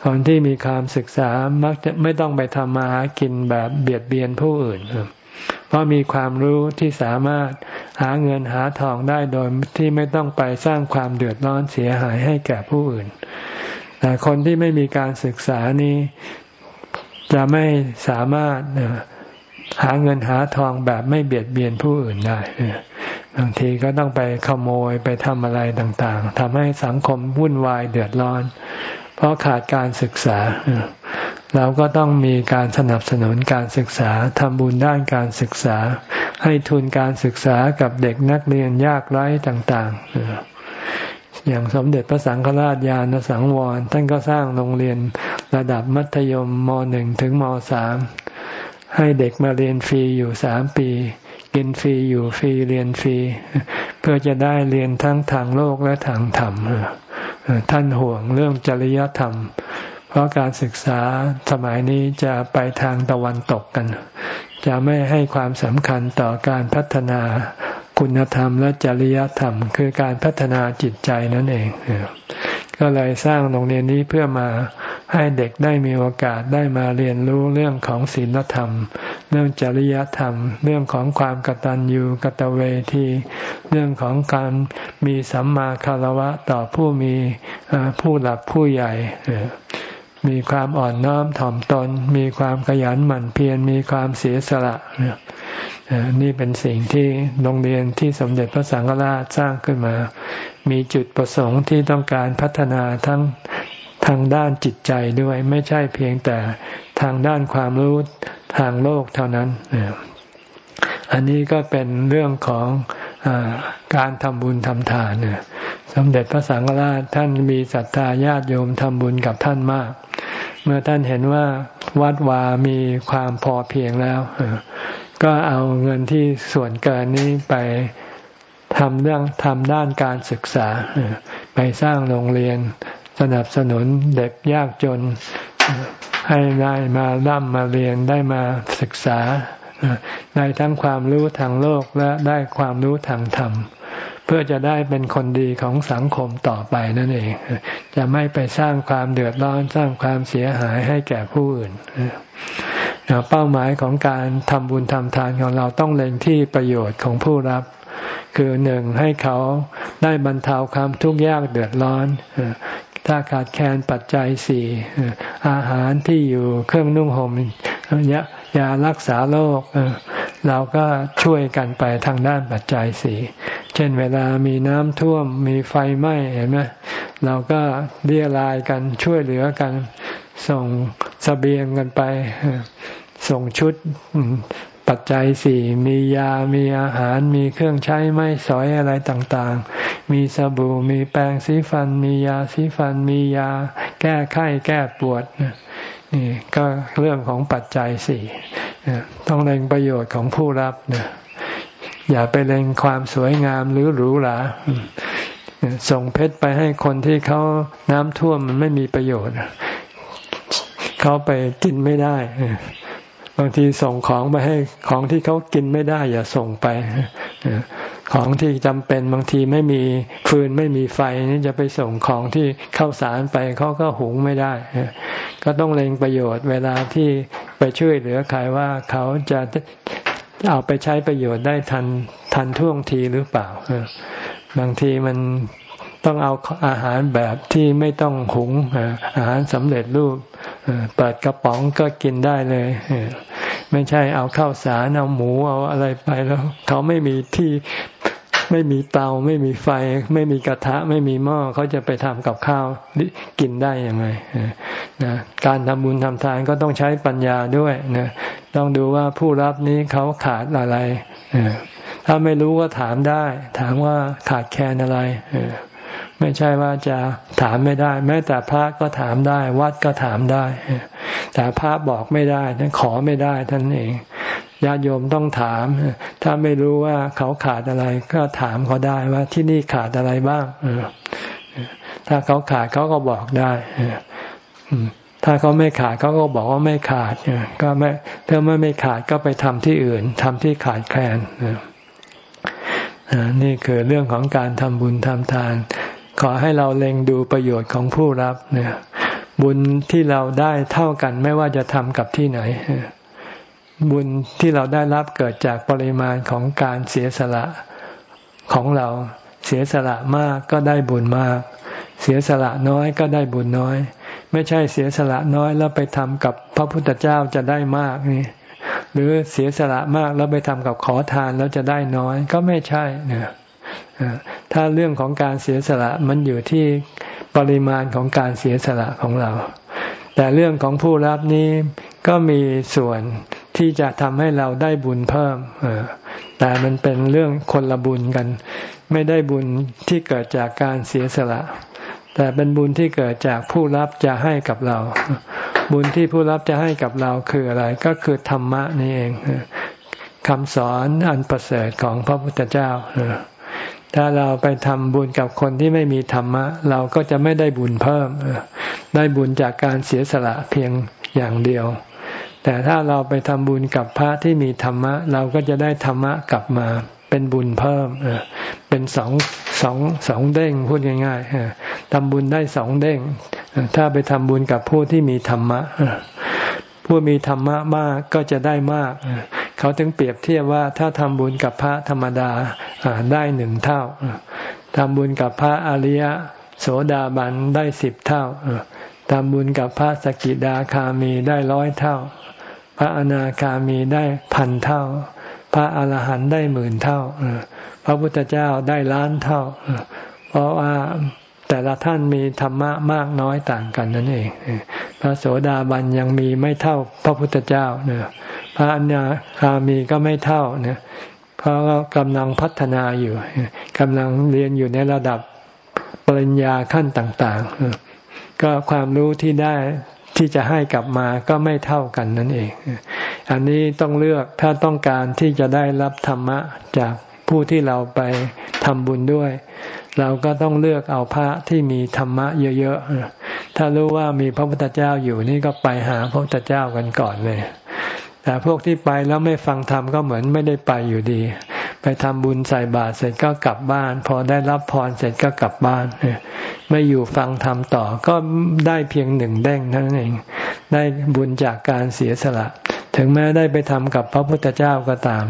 คนที่มีความศึกษามักจะไม่ต้องไปทำมาหากินแบบเบียดเบียนผู้อื่น เพราะมีความรู้ที่สามารถหาเงินหาทองได้โดยที่ไม่ต้องไปสร้างความเดือดร้อนเสียหายให้แก่ผู้อื่น แต่คนที่ไม่มีการศึกษานี้ จะไม่สามารถหาเงินหาทองแบบไม่เบียดเบียนผู้อื่นได้บางทีก็ต้องไปขโมยไปทำอะไรต่างๆทำให้สังคมวุ่นวายเดือดร้อน เพราะขาดการศึกษา เราก็ต้องมีการสนับสนุนการศึกษาทำบุญด้านการศึกษา ให้ทุนการศึกษากับเด็กนักเรียนยากไร้ต่าง ๆ อย่างสมเด็จพระสังฆราชญาณสังวร ท่านก็สร้างโรงเรียนระดับมัธยมมหนึ่งถึงมสามให้เด็กมาเรียนฟรีอยู่สามปี กินฟรีอยู่ฟรีเรียนฟรี เพื่อจะได้เรียนทั้งทางโลกและทางธรรมท่านห่วงเรื่องจริยธรรม เพราะการศึกษาสมัยนี้จะไปทางตะวันตกกัน จะไม่ให้ความสำคัญต่อการพัฒนา คุณธรรมและจริยธรรม คือการพัฒนาจิตใจนั่นเอง ก็เลยสร้างโรงเรียนนี้เพื่อมาให้เด็กได้มีโอกาสได้มาเรียนรู้เรื่องของศีลธรรม เรื่องจริยธรรม เรื่องของความกตัญญูกตเวที เรื่องของการมีสัมมาคารวะต่อผู้มีผู้หลักผู้ใหญ่มีความอ่อนน้อมถ่อมตน มีความขยันหมั่นเพียร มีความเสียสละ นี่เป็นสิ่งที่โรงเรียนที่สมเด็จพระสังฆราชสร้างขึ้นมา มีจุดประสงค์ที่ต้องการพัฒนาทั้งทางด้านจิตใจด้วย ไม่ใช่เพียงแต่ทางด้านความรู้ทางโลกเท่านั้น อันนี้ก็เป็นเรื่องของอการทำบุญทำทานสมเด็จพระสังฆราชท่านมีศรัทธาญาติโยมทำบุญกับท่านมาก เมื่อท่านเห็นว่าวัดวามีความพอเพียงแล้ว ก็เอาเงินที่ส่วนเกินนี้ไปทำเรื่องทำด้านการศึกษา ไปสร้างโรงเรียน สนับสนุนเด็กยากจน ให้ได้มาร่ำมาเรียนได้มาศึกษาได้ทั้งความรู้ทางโลกและได้ความรู้ทางธรรม เพื่อจะได้เป็นคนดีของสังคมต่อไปนั่นเอง จะไม่ไปสร้างความเดือดร้อนสร้างความเสียหายให้แก่ผู้อื่น เป้าหมายของการทำบุญทำทานของเราต้องเล็งที่ประโยชน์ของผู้รับ คือหนึ่งให้เขาได้บรรเทาความทุกข์ยากเดือดร้อน ถ้าขาดแคลนปัจจัยสี่อาหารที่อยู่เครื่องนุ่งห่มยายารักษาโรคเราก็ช่วยกันไปทางด้านปัจจัยสี่เช่นเวลามีน้ำท่วมมีไฟไหม้เห็นไหมเราก็เรียรายกันช่วยเหลือกัน ส่งสเสบียงกันไป ส่งชุดปัจจัยสี่มียา มีอาหาร มีเครื่องใช้ไม้สอยอะไรต่างๆ มีสบู่ มีแปรงสีฟัน มียาสีฟัน มียา แก้ไข้แก้ปวดนี่ก็เรื่องของปัจจัยสี่ต้องเล็งประโยชน์ของผู้รับนะอย่าไปเล็งความสวยงามหรือหรูหราส่งเพชรไปให้คนที่เขาน้ำท่วมมันไม่มีประโยชน์ เขาไปกินไม่ได้ บางทีส่งของไปให้ของที่เขากินไม่ได้ อย่าส่งไปของที่จำเป็นบางทีไม่มีฟืนไม่มีไฟนี่จะไปส่งของที่เข้าสารไปเขาก็หุงไม่ได้ ก็ต้องเล็งประโยชน์เวลาที่ไปช่วยเหลือใครว่าเขาจะเอาไปใช้ประโยชน์ได้ทันทันท่วงทีหรือเปล่าบางทีมัน ต้องเอาอาหารแบบที่ไม่ต้องหุงอาหารสำเร็จรูปเปิดกระป๋องก็กินได้เลย ไม่ใช่เอาข้าวสารเอาหมูเอาอะไรไปแล้ว เขาไม่มีที่ไม่มีเตาไม่มีไฟ ไม่มีกระทะ ไม่มีหม้อเขาจะไปทำกับข้าวกินได้ยังไงนะการทำบุญทำทานก็ต้องใช้ปัญญาด้วยนะต้องดูว่าผู้รับนี้เขาขาดอะไรถ้าไม่รู้ก็ถามได้ ถามว่าขาดแคลนอะไร ไม่ใช่ว่าจะถามไม่ได้ แม้แต่พระก็ถามได้ วัดก็ถามได้ แต่พระบอกไม่ได้ท่านขอไม่ได้ท่านเองญาติโยมต้องถาม ถ้าไม่รู้ว่าเขาขาดอะไร ก็ถามเขาได้ว่าที่นี่ขาดอะไรบ้างถ้าเขาขาดเขาก็บอกได้ถ้าเขาไม่ขาดเขาก็บอกว่าไม่ขาดก็ไม่ถ้าไม่ไม่ขาดก็ไปทำที่อื่นทำที่ขาดแคลนนี่คือเรื่องของการทำบุญทำทาน ขอให้เราเล็งดูประโยชน์ของผู้รับเนี่ยบุญที่เราได้เท่ากันไม่ว่าจะทำกับที่ไหน บุญที่เราได้รับเกิดจากปริมาณของการเสียสละของเราเสียสละมากก็ได้บุญมาก เสียสละน้อยก็ได้บุญน้อย ไม่ใช่เสียสละน้อยแล้วไปทำกับพระพุทธเจ้าจะได้มากนี่หรือเสียสละมากแล้วไปทำกับขอทานแล้วจะได้น้อยก็ไม่ใช่เนี่ย ถ้าเรื่องของการเสียสละมันอยู่ที่ปริมาณของการเสียสละของเรา แต่เรื่องของผู้รับนี้ก็มีส่วนที่จะทำให้เราได้บุญเพิ่มแต่มันเป็นเรื่องคนละบุญกัน ไม่ได้บุญที่เกิดจากการเสียสละ แต่เป็นบุญที่เกิดจากผู้รับจะให้กับเรา บุญที่ผู้รับจะให้กับเราคืออะไร ก็คือธรรมะนี่เองคำสอนอันประเสริฐของพระพุทธเจ้า ถ้าเราไปทำบุญกับคนที่ไม่มีธรรมะ เราก็จะไม่ได้บุญเพิ่ม ได้บุญจากการเสียสละเพียงอย่างเดียว แต่ถ้าเราไปทำบุญกับพระที่มีธรรมะ เราก็จะได้ธรรมะกลับมาเป็นบุญเพิ่ม เป็นสองสองสองเด้งพูดง่ายๆทำบุญได้สองเด้ง ถ้าไปทำบุญกับผู้ที่มีธรรมะ ผู้มีธรรมะมากก็จะได้มาก เขาถึงเปรียบเทียบว่าถ้าทำบุญกับพระธรรมดาได้หนึ่งเท่าทำบุญกับพระอริยโสดาบันได้สิบเท่าทำบุญกับพระสกิดาคามีได้ร้อยเท่า พระอนาคามีได้พันเท่า พระอารหันต์ได้หมื่นเท่าพระพุทธเจ้าได้ล้านเท่า เพราะว่าแต่ละท่านมีธรรมะมากน้อยต่างกันนั่นเอง พระโสดาบันยังมีไม่เท่าพระพุทธเจ้าเนี่ย พระอนาคามีก็ไม่เท่าเนี่ยเพราะกำลังพัฒนาอยู่กำลังเรียนอยู่ในระดับปริญญาขั้นต่าง ๆ ก็ความรู้ที่ได้ที่จะให้กลับมาก็ไม่เท่ากันนั่นเอง อันนี้ต้องเลือกถ้าต้องการที่จะได้รับธรรมะจากผู้ที่เราไปทำบุญด้วย เราก็ต้องเลือกเอาพระที่มีธรรมะเยอะๆถ้ารู้ว่ามีพระพุทธเจ้าอยู่นี่ก็ไปหาพระพุทธเจ้ากันก่อนเลย แต่พวกที่ไปแล้วไม่ฟังธรรมก็เหมือนไม่ได้ไปอยู่ดี ไปทำบุญใส่บาตรเสร็จก็กลับบ้าน พอได้รับพรเสร็จก็กลับบ้าน ไม่อยู่ฟังธรรมต่อก็ได้เพียงหนึ่งแด้งเท่านั้นเอง ได้บุญจากการเสียสละ ถึงแม้ได้ไปทำกับพระพุทธเจ้าก็ตาม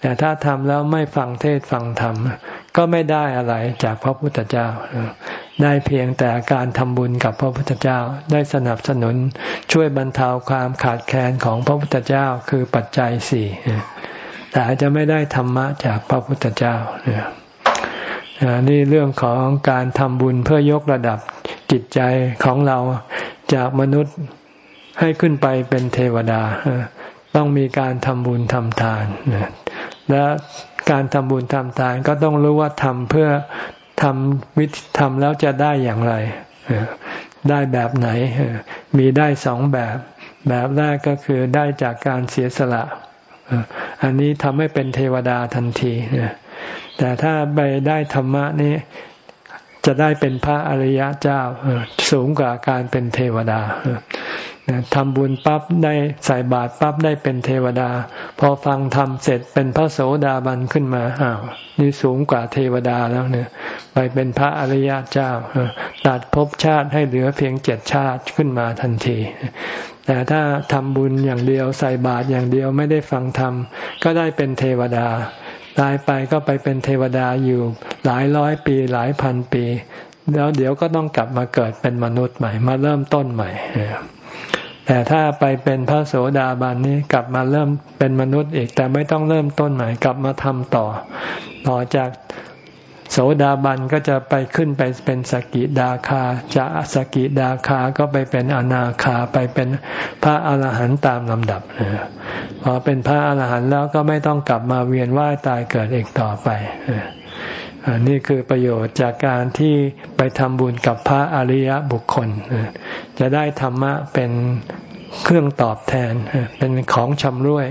แต่ถ้าทำแล้วไม่ฟังเทศฟังธรรม ก็ไม่ได้อะไรจากพระพุทธเจ้า ได้เพียงแต่การทำบุญกับพระพุทธเจ้า ได้สนับสนุนช่วยบรรเทาความขาดแคลนของพระพุทธเจ้าคือปัจจัยสี่แต่อาจจะไม่ได้ธรรมะจากพระพุทธเจ้านี่เรื่องของการทำบุญเพื่อยกระดับจิตใจของเราจากมนุษย์ให้ขึ้นไปเป็นเทวดา ต้องมีการทำบุญทำทานและ การทำบุญทำทานก็ต้องรู้ว่าทำเพื่อทำวิธีทำแล้วจะได้อย่างไร ได้แบบไหน มีได้สองแบบ แบบแรกก็คือได้จากการเสียสละ อันนี้ทำให้เป็นเทวดาทันที แต่ถ้าไปได้ธรรมะนี้จะได้เป็นพระอริยะเจ้าสูงกว่าการเป็นเทวดา ทำบุญปั๊บได้ใส่บาตรปั๊บได้เป็นเทวดา พอฟังทำเสร็จเป็นพระโสดาบันขึ้นมาอ้าวนี่สูงกว่าเทวดาแล้วเนี่ย ไปเป็นพระอริยเจ้าตัดภพชาติให้เหลือเพียงเจ็ดชาติขึ้นมาทันที แต่ถ้าทำบุญอย่างเดียวใส่บาตรอย่างเดียวไม่ได้ฟังธรรม ก็ได้เป็นเทวดาตายไปก็ไปเป็นเทวดาอยู่หลายร้อยปีหลายพันปี แล้วเดี๋ยวก็ต้องกลับมาเกิดเป็นมนุษย์ใหม่ มาเริ่มต้นใหม่ แต่ถ้าไปเป็นพระโสดาบันนี้กลับมาเริ่มเป็นมนุษย์อีก แต่ไม่ต้องเริ่มต้นใหม่กลับมาทำต่อ ต่อจากโสดาบันก็จะไปขึ้นไปเป็นสกิดาคาจะสกิดาคาก็ไปเป็นอนาคาไปเป็นพระอาหารหันต์ตามลำดับพอเป็นพระอาหารหันต์แล้วก็ไม่ต้องกลับมาเวียนว่ายตายเกิดอีกต่อไป นี่คือประโยชน์จากการที่ไปทำบุญกับพระอริยบุคคล จะได้ธรรมะเป็นเครื่องตอบแทน เป็นของชำร่วย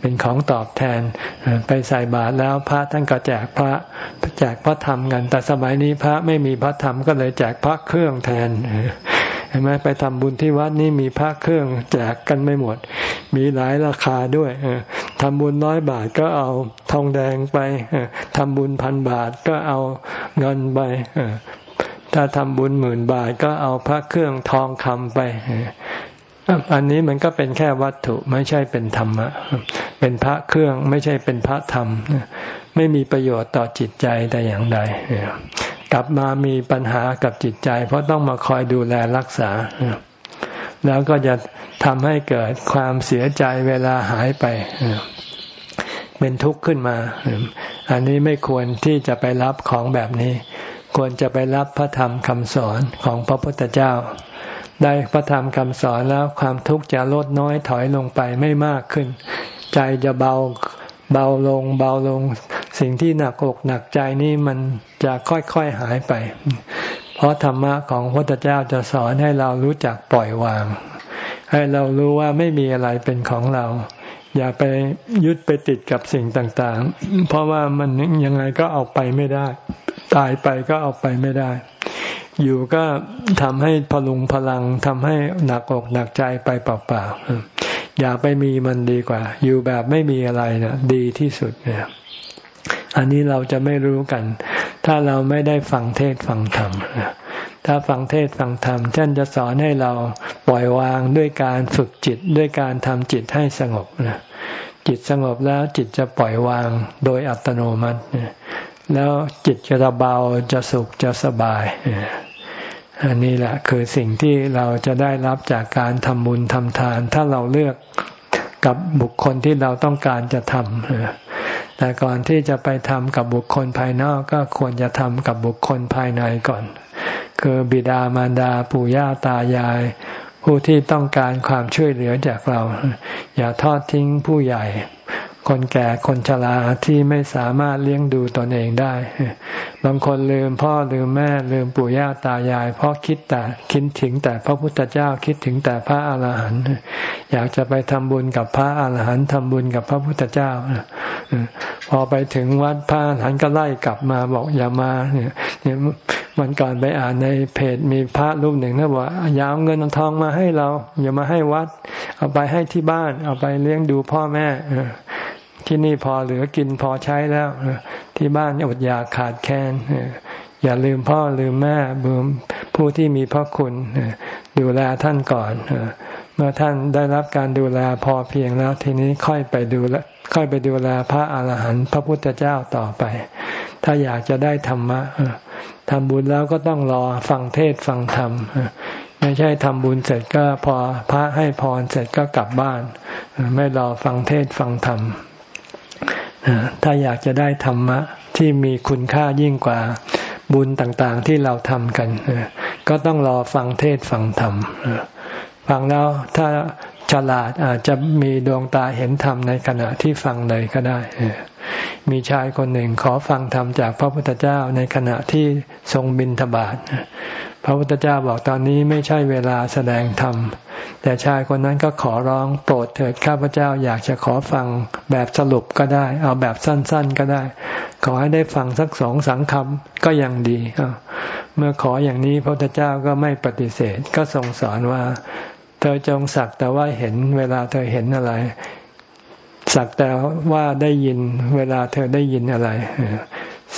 เป็นของตอบแทน ไปใส่บาตรแล้วพระท่านก็แจกพระแจกพระธรรมกัน แต่สมัยนี้พระไม่มีพระธรรมก็เลยแจกพระเครื่องแทน ห็นไหมไปทำบุญที่วัดนี่มีพระเครื่องแจกกันไม่หมด มีหลายราคาด้วยทำบุญน้อยบาทก็เอาทองแดงไปทำบุญพันบาทก็เอาเงินไปถ้าทำบุญหมื่นบาทก็เอาพระเครื่องทองคำไปอันนี้มันก็เป็นแค่วัตถุไม่ใช่เป็นธรรมะ เป็นพระเครื่องไม่ใช่เป็นพระธรรม ไม่มีประโยชน์ต่อจิตใจแต่อย่างใด กลับมามีปัญหากับจิตใจ เพราะต้องมาคอยดูแลรักษา แล้วก็จะทำให้เกิดความเสียใจเวลาหายไป เป็นทุกข์ขึ้นมา อันนี้ไม่ควรที่จะไปรับของแบบนี้ ควรจะไปรับพระธรรมคำสอนของพระพุทธเจ้า ได้พระธรรมคำสอนแล้วความทุกข์จะลดน้อยถอยลงไปไม่มากขึ้น ใจจะเบาเบาลงเบาลง สิ่งที่หนักอกหนักใจนี่มันจะค่อยๆหายไป เพราะธรรมะของพระพุทธเจ้าจะสอนให้เรารู้จักปล่อยวาง ให้เรารู้ว่าไม่มีอะไรเป็นของเรา อย่าไปยึดไปติดกับสิ่งต่างๆ เพราะว่ามันยังไงก็เอาไปไม่ได้ ตายไปก็เอาไปไม่ได้ อยู่ก็ทำให้พลุงพลังทำให้หนักอกหนักใจไปเปล่าๆอย่าไปมีมันดีกว่า อยู่แบบไม่มีอะไรนะดีที่สุดเนี่ย อันนี้เราจะไม่รู้กัน ถ้าเราไม่ได้ฟังเทศฟังธรรมถ้าฟังเทศฟังธรรมท่านจะสอนให้เราปล่อยวางด้วยการฝึกจิตด้วยการทำจิตให้สงบนะจิตสงบแล้วจิตจะปล่อยวางโดยอัตโนมัติ แล้วจิตจะเบาจะสุขจะสบาย อันนี้แหละคือสิ่งที่เราจะได้รับจากการทำบุญทำทาน ถ้าเราเลือก กับบุคคลที่เราต้องการจะทำแต่ก่อนที่จะไปทำกับบุคคลภายนอกก็ควรจะทำกับบุคคลภายในก่อน คือบิดามารดาปู่ย่าตายาย ผู้ที่ต้องการความช่วยเหลือจากเรา อย่าทอดทิ้งผู้ใหญ่ คนแก่คนชราที่ไม่สามารถเลี้ยงดูตนเองได้ บางคนลืมพ่อลืมแม่ลืมปู่ย่าตายาย เพราะคิดแต่คิดถึงแต่พระพุทธเจ้าคิดถึงแต่พระอาหารหันต์อยากจะไปทำบุญกับพระอาหารหันต์ทำบุญกับพระพุทธเจ้าพอไปถึงวัดพระอาหารหันต์ก็ไล่กลับมาบอกอย่ามาเนี่ยมันก่อนไปอ่านในเพจมีพระรูปหนึ่งนะว่าอย่าเอาเงินทองมาให้เรา อย่ามาให้วัด เอาไปให้ที่บ้าน เอาไปเลี้ยงดูพ่อแม่ ที่นี่พอเหลือกินพอใช้แล้วที่บ้านอดอยากขาดแคลนอย่าลืมพ่อลืมแม่ลืมผู้ที่มีพระคุณดูแลท่านก่อนเมื่อท่านได้รับการดูแลพอเพียงแล้ว ทีนี้ค่อยไปดูแลค่อยไปดูแลพระอาหารหันต์พระพุทธเจ้าต่อไป ถ้าอยากจะได้ธรรมะทำบุญแล้วก็ต้องรอฟังเทศฟังธรรมไม่ใช่ทำบุญเสร็จก็พอพระให้พรเสร็จก็กลับบ้าน ไม่รอฟังเทศฟังธรรม ถ้าอยากจะได้ธรรมะที่มีคุณค่ายิ่งกว่าบุญต่างๆที่เราทำกัน ก็ต้องรอฟังเทศฟังธรรมฟังแล้วถ้าฉลาดอาจจะมีดวงตาเห็นธรรมในขณะที่ฟังเลยก็ได้ มีชายคนหนึ่งขอฟังธรรมจากพระพุทธเจ้าในขณะที่ทรงบินทบาทพระพุทธเจ้าบอกตอนนี้ไม่ใช่เวลาแสดงธรรม แต่ชายคนนั้นก็ขอร้องโปรดเถิดข้าพเจ้าอยากจะขอฟังแบบสรุปก็ได้ เอาแบบสั้น ๆก็ได้ ขอให้ได้ฟังสักสองสังคำก็ยังดี เมื่อขออย่างนี้พระพุทธเจ้าก็ไม่ปฏิเสธก็ทรงสอนว่า เธอจงสักแต่ว่าเห็นเวลาเธอเห็นอะไร สักแต่ว่าได้ยินเวลาเธอได้ยินอะไร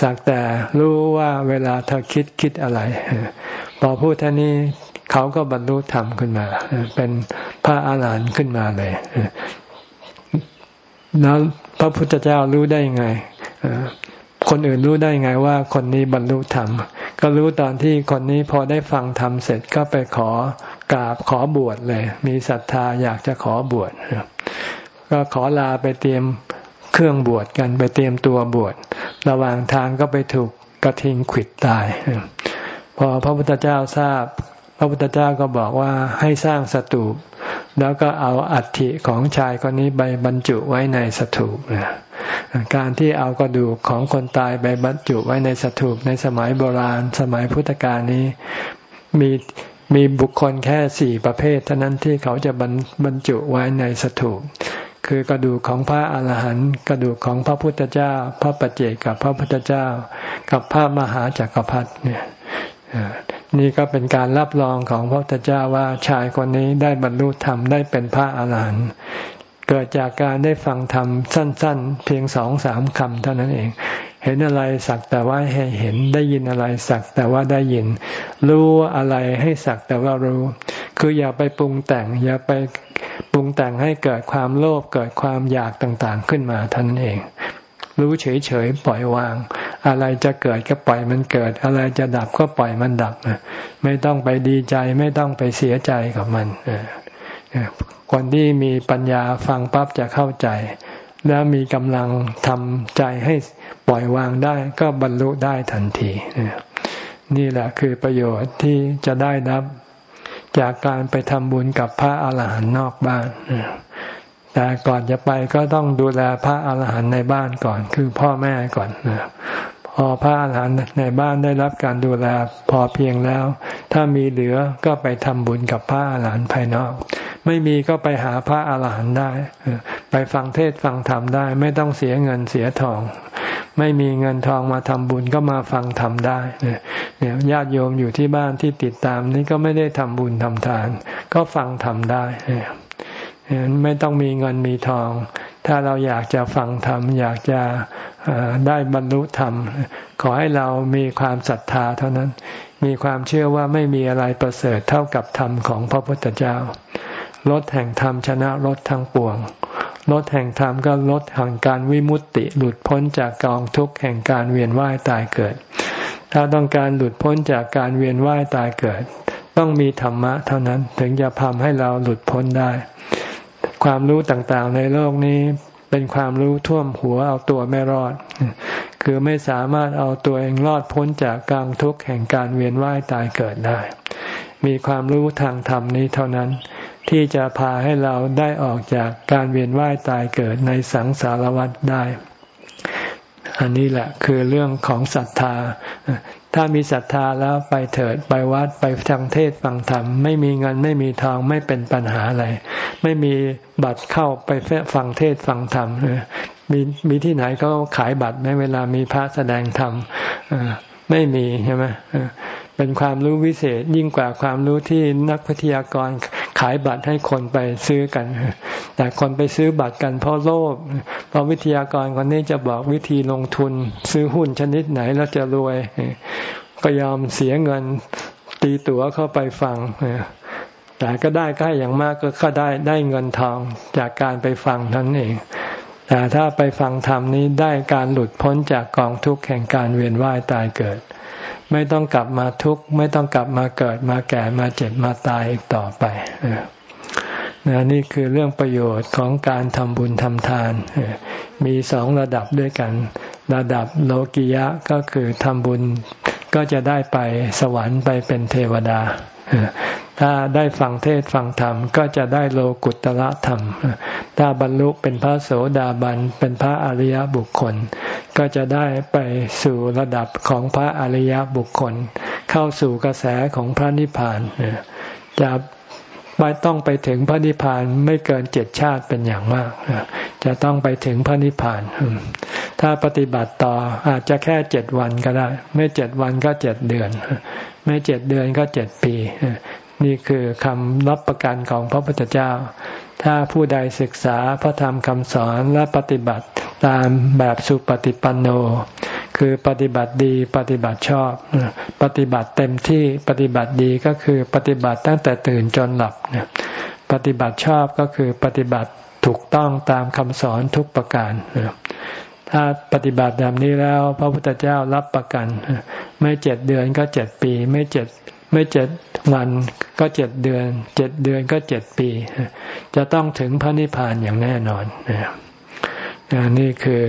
สักแต่รู้ว่าเวลาเธอคิดคิดอะไร พอพูดท่านี้เขาก็บรรลุธรรมขึ้นมา เป็นพระอาหารหันต์ขึ้นมาเลย แล้วพระพุทธเจ้ารู้ได้ยังไง คนอื่นรู้ได้ยังไงว่าคนนี้บรรลุธรรม ก็รู้ตอนที่คนนี้พอได้ฟังธรรมเสร็จก็ไปขอกราบขอบวชเลย มีศรัทธาอยากจะขอบวช ก็ขอลาไปเตรียมเครื่องบวชกันไปเตรียมตัวบวชระหว่างทางก็ไปถูกกระทิงขิดตาย พอพระพุทธเจ้าทราบ พระพุทธเจ้าก็บอกว่าให้สร้างสถูป แล้วก็เอาอัฐิของชายคนนี้ไปบรรจุไว้ในสถูปการที่เอากระดูกของคนตายไปบรรจุไว้ในสถูปในสมัยโบราณ สมัยพุทธกาลนี้มีมีบุคคลแค่สี่ประเภทเท่านั้นที่เขาจะบรรจุไว้ในสถูป คือกระดูกของพระอาหารหันต์กระดูกของพระพุทธเจ้า พระปัจเจกกับพระพุทธเจ้า กับพระมหาจักรพรรดิเนี่ยนี่ก็เป็นการรับรองของพระพุทธเจ้าว่าชายคนนี้ได้บรรลุธรรมได้เป็นพระอาหารหันต์เกิดจากการได้ฟังธรรมสั้น ๆ เพียงสองสามคำเท่านั้นเอง เห็นอะไรสักแต่ว่าให้เห็นได้ยินอะไรสักแต่ว่าได้ยิน รู้อะไรให้สักแต่ว่ารู้ คืออย่าไปปรุงแต่ง อย่าไป ปรุงแต่งให้เกิดความโลภเกิดความอยากต่างๆขึ้นมาท่านเอง รู้เฉยๆปล่อยวาง อะไรจะเกิดก็ปล่อยมันเกิด อะไรจะดับก็ปล่อยมันดับไม่ต้องไปดีใจไม่ต้องไปเสียใจกับมันคนที่มีปัญญาฟังปั๊บจะเข้าใจ แล้วมีกำลังทำใจให้ปล่อยวางได้ก็บรรลุได้ทันทีนี่แหละคือประโยชน์ที่จะได้รับ จากการไปทำบุญกับพระอาหารหันต์นอกบ้าน แต่ก่อนจะไปก็ต้องดูแลพระอาหารหันต์ในบ้านก่อน คือพ่อแม่ก่อนพอพระอาหารหันต์ในบ้านได้รับการดูแลพอเพียงแล้ว ถ้ามีเหลือก็ไปทำบุญกับพระอาหารหันต์ภายนอก ไม่มีก็ไปหาพระอาหารหันต์ได้ ไปฟังเทศฟังธรรมได้ ไม่ต้องเสียเงินเสียทอง ไม่มีเงินทองมาทำบุญก็มาฟังทำได้เนี่ยญาติโยมอยู่ที่บ้านที่ติดตามนี้ก็ไม่ได้ทำบุญทำทาน ก็ฟังทำได้ไม่ต้องมีเงินมีทอง ถ้าเราอยากจะฟังธรรม อยากจะได้บรรลุธรรม ขอให้เรามีความศรัทธาเท่านั้น มีความเชื่อว่าไม่มีอะไรประเสริฐเท่ากับธรรมของพระพุทธเจ้ารถแห่งธรรมชนะรถทั้งปวง รถแห่งธรรมก็ลดแห่งการวิมุตติ หลุดพ้นจากกองทุกข์แห่งการเวียนว่ายตายเกิด ถ้าต้องการหลุดพ้นจากการเวียนว่ายตายเกิด ต้องมีธรรมะเท่านั้นถึงจะทำให้เราหลุดพ้นได้ ความรู้ต่างๆในโลกนี้เป็นความรู้ท่วมหัวเอาตัวไม่รอด คือไม่สามารถเอาตัวเองรอดพ้นจากกองทุกข์แห่งการเวียนว่ายตายเกิดได้ มีความรู้ทางธรรมนี้เท่านั้น ที่จะพาให้เราได้ออกจากการเวียนว่ายตายเกิดในสังสารวัฏได้ อันนี้แหละคือเรื่องของศรัทธา ถ้ามีศรัทธาแล้วไปเถิดไปวัดไปทางเทศฟังธรรม ไม่มีเงินไม่มีทองไม่เป็นปัญหาอะไร ไม่มีบัตรเข้าไปฟังเทศฟังธรรมมีมีที่ไหนเขาขายบัตรไหมเวลามีพระแสดงธรรมไม่มีใช่ไหมเป็นความรู้วิเศษยิ่งกว่าความรู้ที่นักวิทยากร ขายบัตรให้คนไปซื้อกัน แต่คนไปซื้อบัตรกันเพราะโลภเพราะวิทยากรคนนี้จะบอกวิธีลงทุน ซื้อหุ้นชนิดไหนแล้วจะรวย ก็ยอมเสียเงินตีตั๋วเข้าไปฟังแต่ก็ได้ก็อย่างมากก็ได้ได้เงินทองจากการไปฟังนั้นเอง แต่ถ้าไปฟังธรรมนี้ได้การหลุดพ้นจากกองทุกข์แห่งการเวียนว่ายตายเกิด ไม่ต้องกลับมาทุกข์ ไม่ต้องกลับมาเกิดมาแก่มาเจ็บมาตายอีกต่อไปนนี่คือเรื่องประโยชน์ของการทำบุญทำทาน มีสองระดับด้วยกัน ระดับโลกิยะก็คือทำบุญก็จะได้ไปสวรรค์ไปเป็นเทวดา ถ้าได้ฟังเทศฟังธรรม ก็จะได้โลกุตละธรรม ถ้าบรรลุเป็นพระโสดาบันเป็นพระอริยบุคคล ก็จะได้ไปสู่ระดับของพระอริยบุคคล เข้าสู่กระแสของพระนิพพานจะ ไม่ต้องไปถึงพระนิพพานไม่เกินเจ็ดชาติเป็นอย่างมาก จะต้องไปถึงพระนิพพาน ถ้าปฏิบัติต่ออาจจะแค่เจ็ดวันก็ได้ ไม่เจ็ดวันก็เจ็ดเดือน ไม่เจ็ดเดือนก็เจ็ดปี นี่คือคำรับประกันของพระพุทธเจ้า ถ้าผู้ใดศึกษาพระธรรมคำสอนและปฏิบัติตามแบบสุปฏิปันโน คือปฏิบัติดีปฏิบัติชอบ ปฏิบัติเต็มที่ปฏิบัติดีก็คือปฏิบัติตั้งแต่ตื่นจนหลับปฏิบัติชอบก็คือปฏิบัติถูกต้องตามคำสอนทุกประการถ้าปฏิบัติแบบนี้แล้ว พระพุทธเจ้ารับประกัน ไม่เจ็ดเดือนก็เจ็ดปี ไม่เจ็ดไม่เจ็ดวันก็เจ็ดเดือนเจ็ดเดือนก็เจ็ดปี จะต้องถึงพระนิพพานอย่างแน่นอนนี่คือ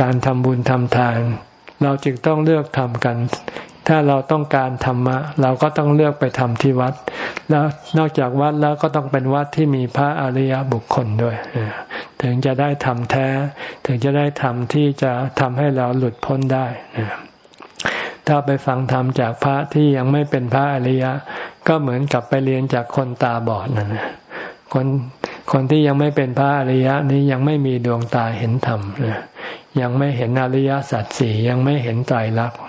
การทำบุญทำทาน เราจึงต้องเลือกทำกัน ถ้าเราต้องการธรรมะ เราก็ต้องเลือกไปทำที่วัด แล้วนอกจากวัดแล้วก็ต้องเป็นวัดที่มีพระอริยบุคคลด้วย ถึงจะได้ทำแท้ ถึงจะได้ทำที่จะทำให้เราหลุดพ้นได้ถ้าไปฟังธรรมจากพระที่ยังไม่เป็นพระอริยะ ก็เหมือนกับไปเรียนจากคนตาบอดนั่นคน คนที่ยังไม่เป็นพระอริยะนี้ยังไม่มีดวงตาเห็นธรรมยังไม่เห็นอริยสัจสี่ยังไม่เห็นไตรลักษณ์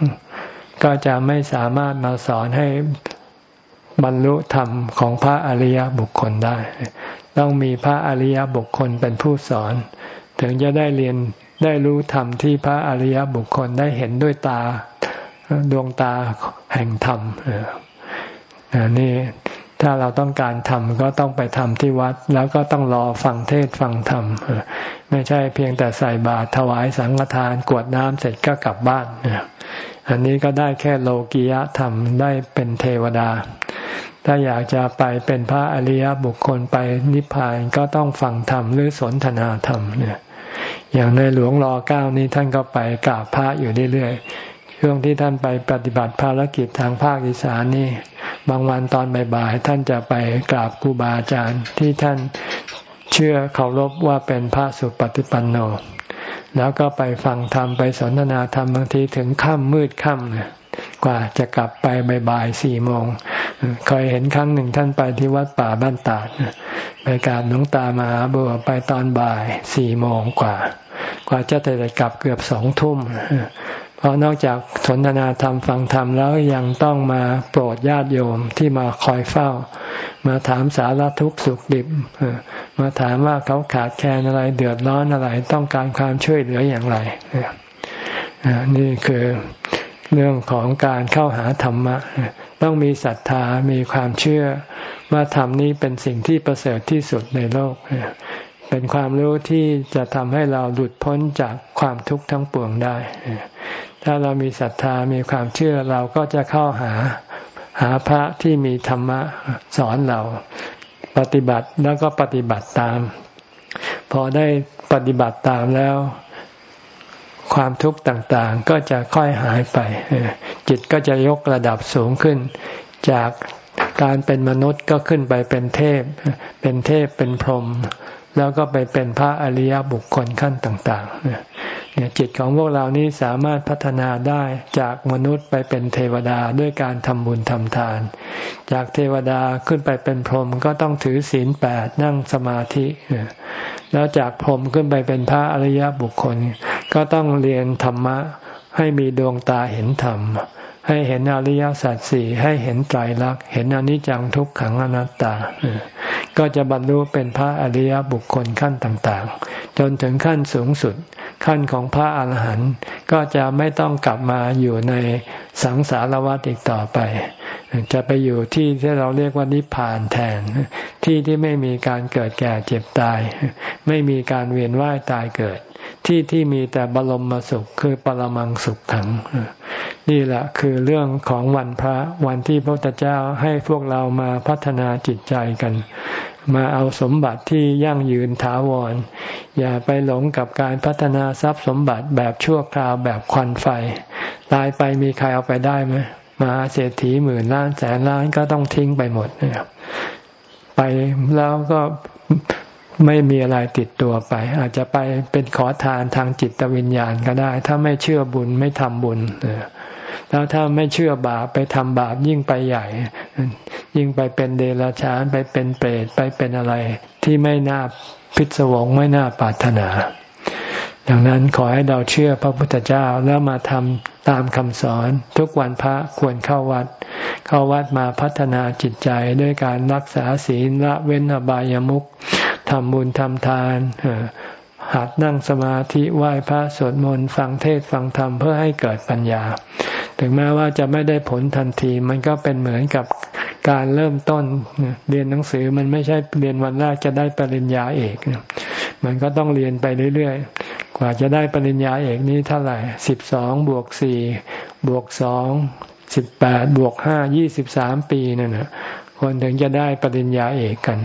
ก็จะไม่สามารถมาสอนให้บรรลุธรรมของพระอริยบุคคลได้ ต้องมีพระอริยบุคคลเป็นผู้สอน ถึงจะได้เรียนได้รู้ธรรมที่พระอริยบุคคลได้เห็นด้วยตาดวงตาแห่งธรรมนี่ ถ้าเราต้องการทำก็ต้องไปทำที่วัด แล้วก็ต้องรอฟังเทศฟังธรรมไม่ใช่เพียงแต่ใส่บาตรถวายสังฆทานกวดน้ำเสร็จก็กลับบ้าน อันนี้ก็ได้แค่โลกียธรรมได้เป็นเทวดา ถ้าอยากจะไปเป็นพระอริยบุคคลไปนิพพานก็ต้องฟังธรรมหรือสนทนาธรรมเนี่ยอย่างในหลวงรอเก้านี้ท่านก็ไปกราบพระอยู่เรื่อย ช่วงที่ท่านไปปฏิบัติภารกิจทางภาคอีสานนี่ บางวันตอนบ่ายๆท่านจะไปกราบครูบาอาจารย์ที่ท่านเชื่อเคารพว่าเป็นพระสุปฏิปันโน แล้วก็ไปฟังธรรมไปสนทนาธรรมบางทีถึงค่ำมืดค่ำกว่าจะกลับไปบ่ายสี่โมงเคยเห็นครั้งหนึ่งท่านไปที่วัดป่าบ้านตาดไปกราบหลวงตามหาบัวไปตอนบ่ายสี่โมงกว่า กว่าจะได้กลับเกือบสองทุ่ม เพราะนอกจากสนทนาธรรมฟังธรรมแล้วยังต้องมาโปรดญาติโยมที่มาคอยเฝ้า มาถามสารทุกข์สุขดิบมาถามว่าเขาขาดแคลนอะไรเดือดร้อนอะไรต้องการความช่วยเหลืออย่างไรนี่คือเรื่องของการเข้าหาธรรมะ ต้องมีศรัทธามีความเชื่อว่าธรรมนี้เป็นสิ่งที่ประเสริฐที่สุดในโลก เป็นความรู้ที่จะทำให้เราหลุดพ้นจากความทุกข์ทั้งปวงได้ ถ้าเรามีศรัทธามีความเชื่อเราก็จะเข้าหาหาพระที่มีธรรมะสอนเราปฏิบัติแล้วก็ปฏิบัติตาม พอได้ปฏิบัติตามแล้ว ความทุกข์ต่างๆ ก็จะค่อยหายไป จิตก็จะยกระดับสูงขึ้น จากการเป็นมนุษย์ก็ขึ้นไปเป็นเทพ เป็นเทพเป็นพรหม แล้วก็ไปเป็นพระอริยบุคคลขั้นต่างๆเนี่ยจิตของพวกเรานี้สามารถพัฒนาได้จากมนุษย์ไปเป็นเทวดาด้วยการทำบุญทำทาน จากเทวดาขึ้นไปเป็นพรหมก็ต้องถือศีลแปดนั่งสมาธิ แล้วจากพรหมขึ้นไปเป็นพระอริยบุคคล ก็ต้องเรียนธรรมะให้มีดวงตาเห็นธรรมให้เห็นอริยสัจสี่ให้เห็นไตรลักษณ์เห็นอนิจจังทุกขังอนัตตา ก็จะบรรลุเป็นพระอริยบุคคลขั้นต่างๆ จนถึงขั้นสูงสุด ขั้นของพระอาหารหันต์ก็จะไม่ต้องกลับมาอยู่ในสังสารวัฏอีกต่อไป จะไปอยู่ที่ที่เราเรียกว่านิพพานแทน ที่ที่ไม่มีการเกิดแก่เจ็บตาย ไม่มีการเวียนว่ายตายเกิด ที่ที่มีแต่บรมมสุขคือปรมังสุขขัง นี่แหละคือเรื่องของวันพระวันที่พระพุทธเจ้าให้พวกเรามาพัฒนาจิตใจกัน มาเอาสมบัติที่ยั่งยืนถาวร อย่าไปหลงกับการพัฒนาทรัพย์สมบัติแบบชั่วคราวแบบควันไฟ ตายไปมีใครเอาไปได้ไหมมาเศรษฐีหมื่นล้านแสนล้านก็ต้องทิ้งไปหมดนะครับไปแล้วก็ ไม่มีอะไรติดตัวไป อาจจะไปเป็นขอทานทางจิตวิญญาณก็ได้ ถ้าไม่เชื่อบุญไม่ทำบุญแล้วถ้าไม่เชื่อบาปไปทำบาปยิ่งไปใหญ่ ยิ่งไปเป็นเดรัจฉานไปเป็นเปรตไปเป็นอะไร ที่ไม่น่าพิศวงไม่น่าปรารถนาดังนั้นขอให้เราเชื่อพระพุทธเจ้าแล้วมาทำตามคำสอน ทุกวันพระควรเข้าวัด เข้าวัดมาพัฒนาจิตใจด้วยการรักษาศีลละเว้นอบายามุข ทำบุญทำทานหัดนั่งสมาธิไหว้พระสวดมนต์ฟังเทศฟังธรรมเพื่อให้เกิดปัญญา ถึงแม้ว่าจะไม่ได้ผลทันที มันก็เป็นเหมือนกับการเริ่มต้นเรียนหนังสือมันไม่ใช่เรียนวันแรกจะได้ปริญญาเอกมันก็ต้องเรียนไปเรื่อยๆ กว่าจะได้ปริญญาเอกนี้เท่าไหร่สิบสองบวกสี่บวกสองสิบแปดบวกห้ายี่สิบสามปีนั่นนะคนถึงจะได้ปริญญาเอกกัน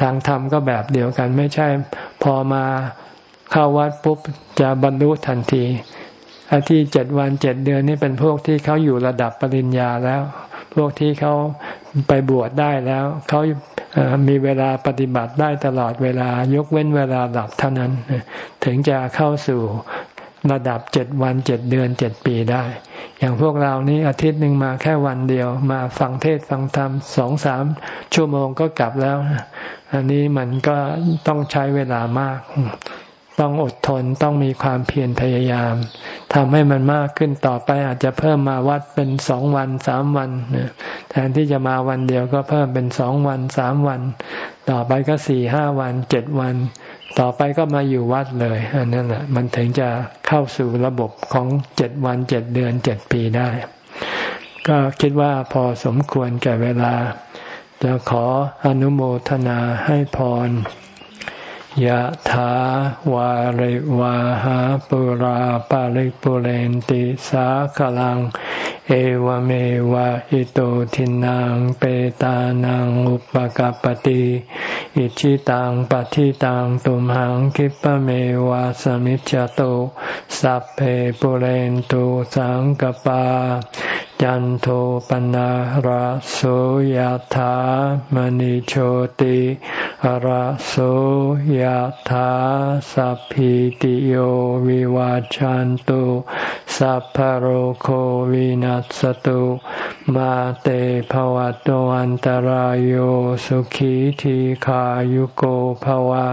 ทางธรรมก็แบบเดียวกัน ไม่ใช่พอมาเข้าวัดปุ๊บจะบรรลุทันทีอาที่เจ็ดวันเจ็ดเดือนนี่เป็นพวกที่เขาอยู่ระดับปริญญาแล้ว พวกที่เขาไปบวชได้แล้วเขามีเวลาปฏิบัติได้ตลอดเวลายกเว้นเวลาหลับเท่านั้น ถึงจะเข้าสู่ ระดับเจ็ดวันเจ็ดเดือนเจ็ดปีได้ อย่างพวกเรานี้อาทิตย์หนึ่งมาแค่วันเดียว มาฟังเทศฟังธรรมสองสามชั่วโมงก็กลับแล้ว อันนี้มันก็ต้องใช้เวลามาก ต้องอดทนต้องมีความเพียรพยายามทำให้มันมากขึ้นต่อไปอาจจะเพิ่มมาวัดเป็นสองวันสามวันแทนที่จะมาวันเดียวก็เพิ่มเป็นสองวันสามวัน ต่อไปก็สี่ห้าวันเจ็ดวัน ต่อไปก็มาอยู่วัดเลยอันนั้นแหละมันถึงจะเข้าสู่ระบบของเจ็ดวันเจ็ดเดือนเจ็ดปีได้ ก็คิดว่าพอสมควรแก่เวลา จะขออนุโมทนาให้พร ยะถาวาริวาหาปุราปาริปุเรนติสาขลัง เอวเมวะอิโตทินังเปตานังอุปกัปติอิชิตังปฏิตังตุมหังคิปะเมวะสมิจจโตสัพเพปุเรนตุสังกปา จันโทปนะระโสยธามณิโชติระโสยธาสัพพิติโยวิวาจันตุ สัพพโรโควินัสตุ มาเตภวัตวันตารโยสุขีทีขายุโกภวะ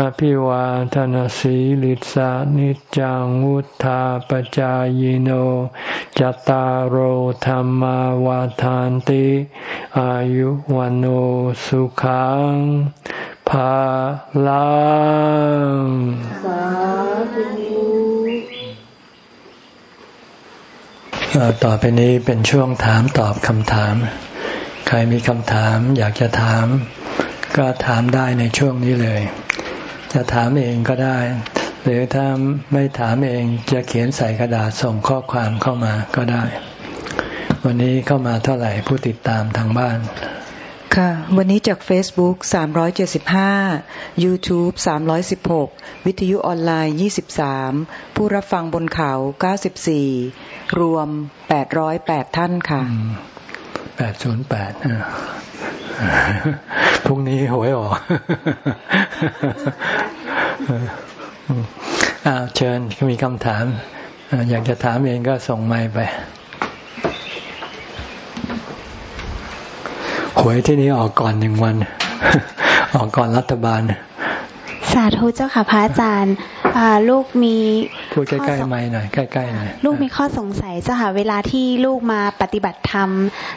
อภิวาทนสีลิสานิจังวุธาปจายโนจตารโหธรรมวาทานติ อายุวันโอสุขังภพาลังสาธุต่อไปนี้เป็นช่วงถามตอบคำถาม ใครมีคำถามอยากจะถาม ก็ถามได้ในช่วงนี้เลย จะถามเองก็ได้ หรือถ้าไม่ถามเองจะเขียนใส่กระดาษส่งข้อความเข้ามาก็ได้ วันนี้เข้ามาเท่าไหร่ผู้ติดตามทางบ้าน ค่ะ วันนี้จาก Facebook 375 YouTube 316 วิทยุออนไลน์ 23 ผู้รับฟังบนเขา 94 รวม 808 ท่านค่ะ 808พรุ่งนี้หวยออกอ้าวเชิญมีคำถาม อยากจะถามเองก็ส่งไมไป หวยที่นี้ออกก่อนหนึ่งวัน ออกก่อนรัฐบาล สาธุเจ้าค่ะพระอาจารย์ลูกมีพูดใกล้ๆไม่หน่อยใกล้ๆหน่อยลูกมีข้อสงสัยเจ้าค่ะเวลาที่ลูกมาปฏิบัติธรรม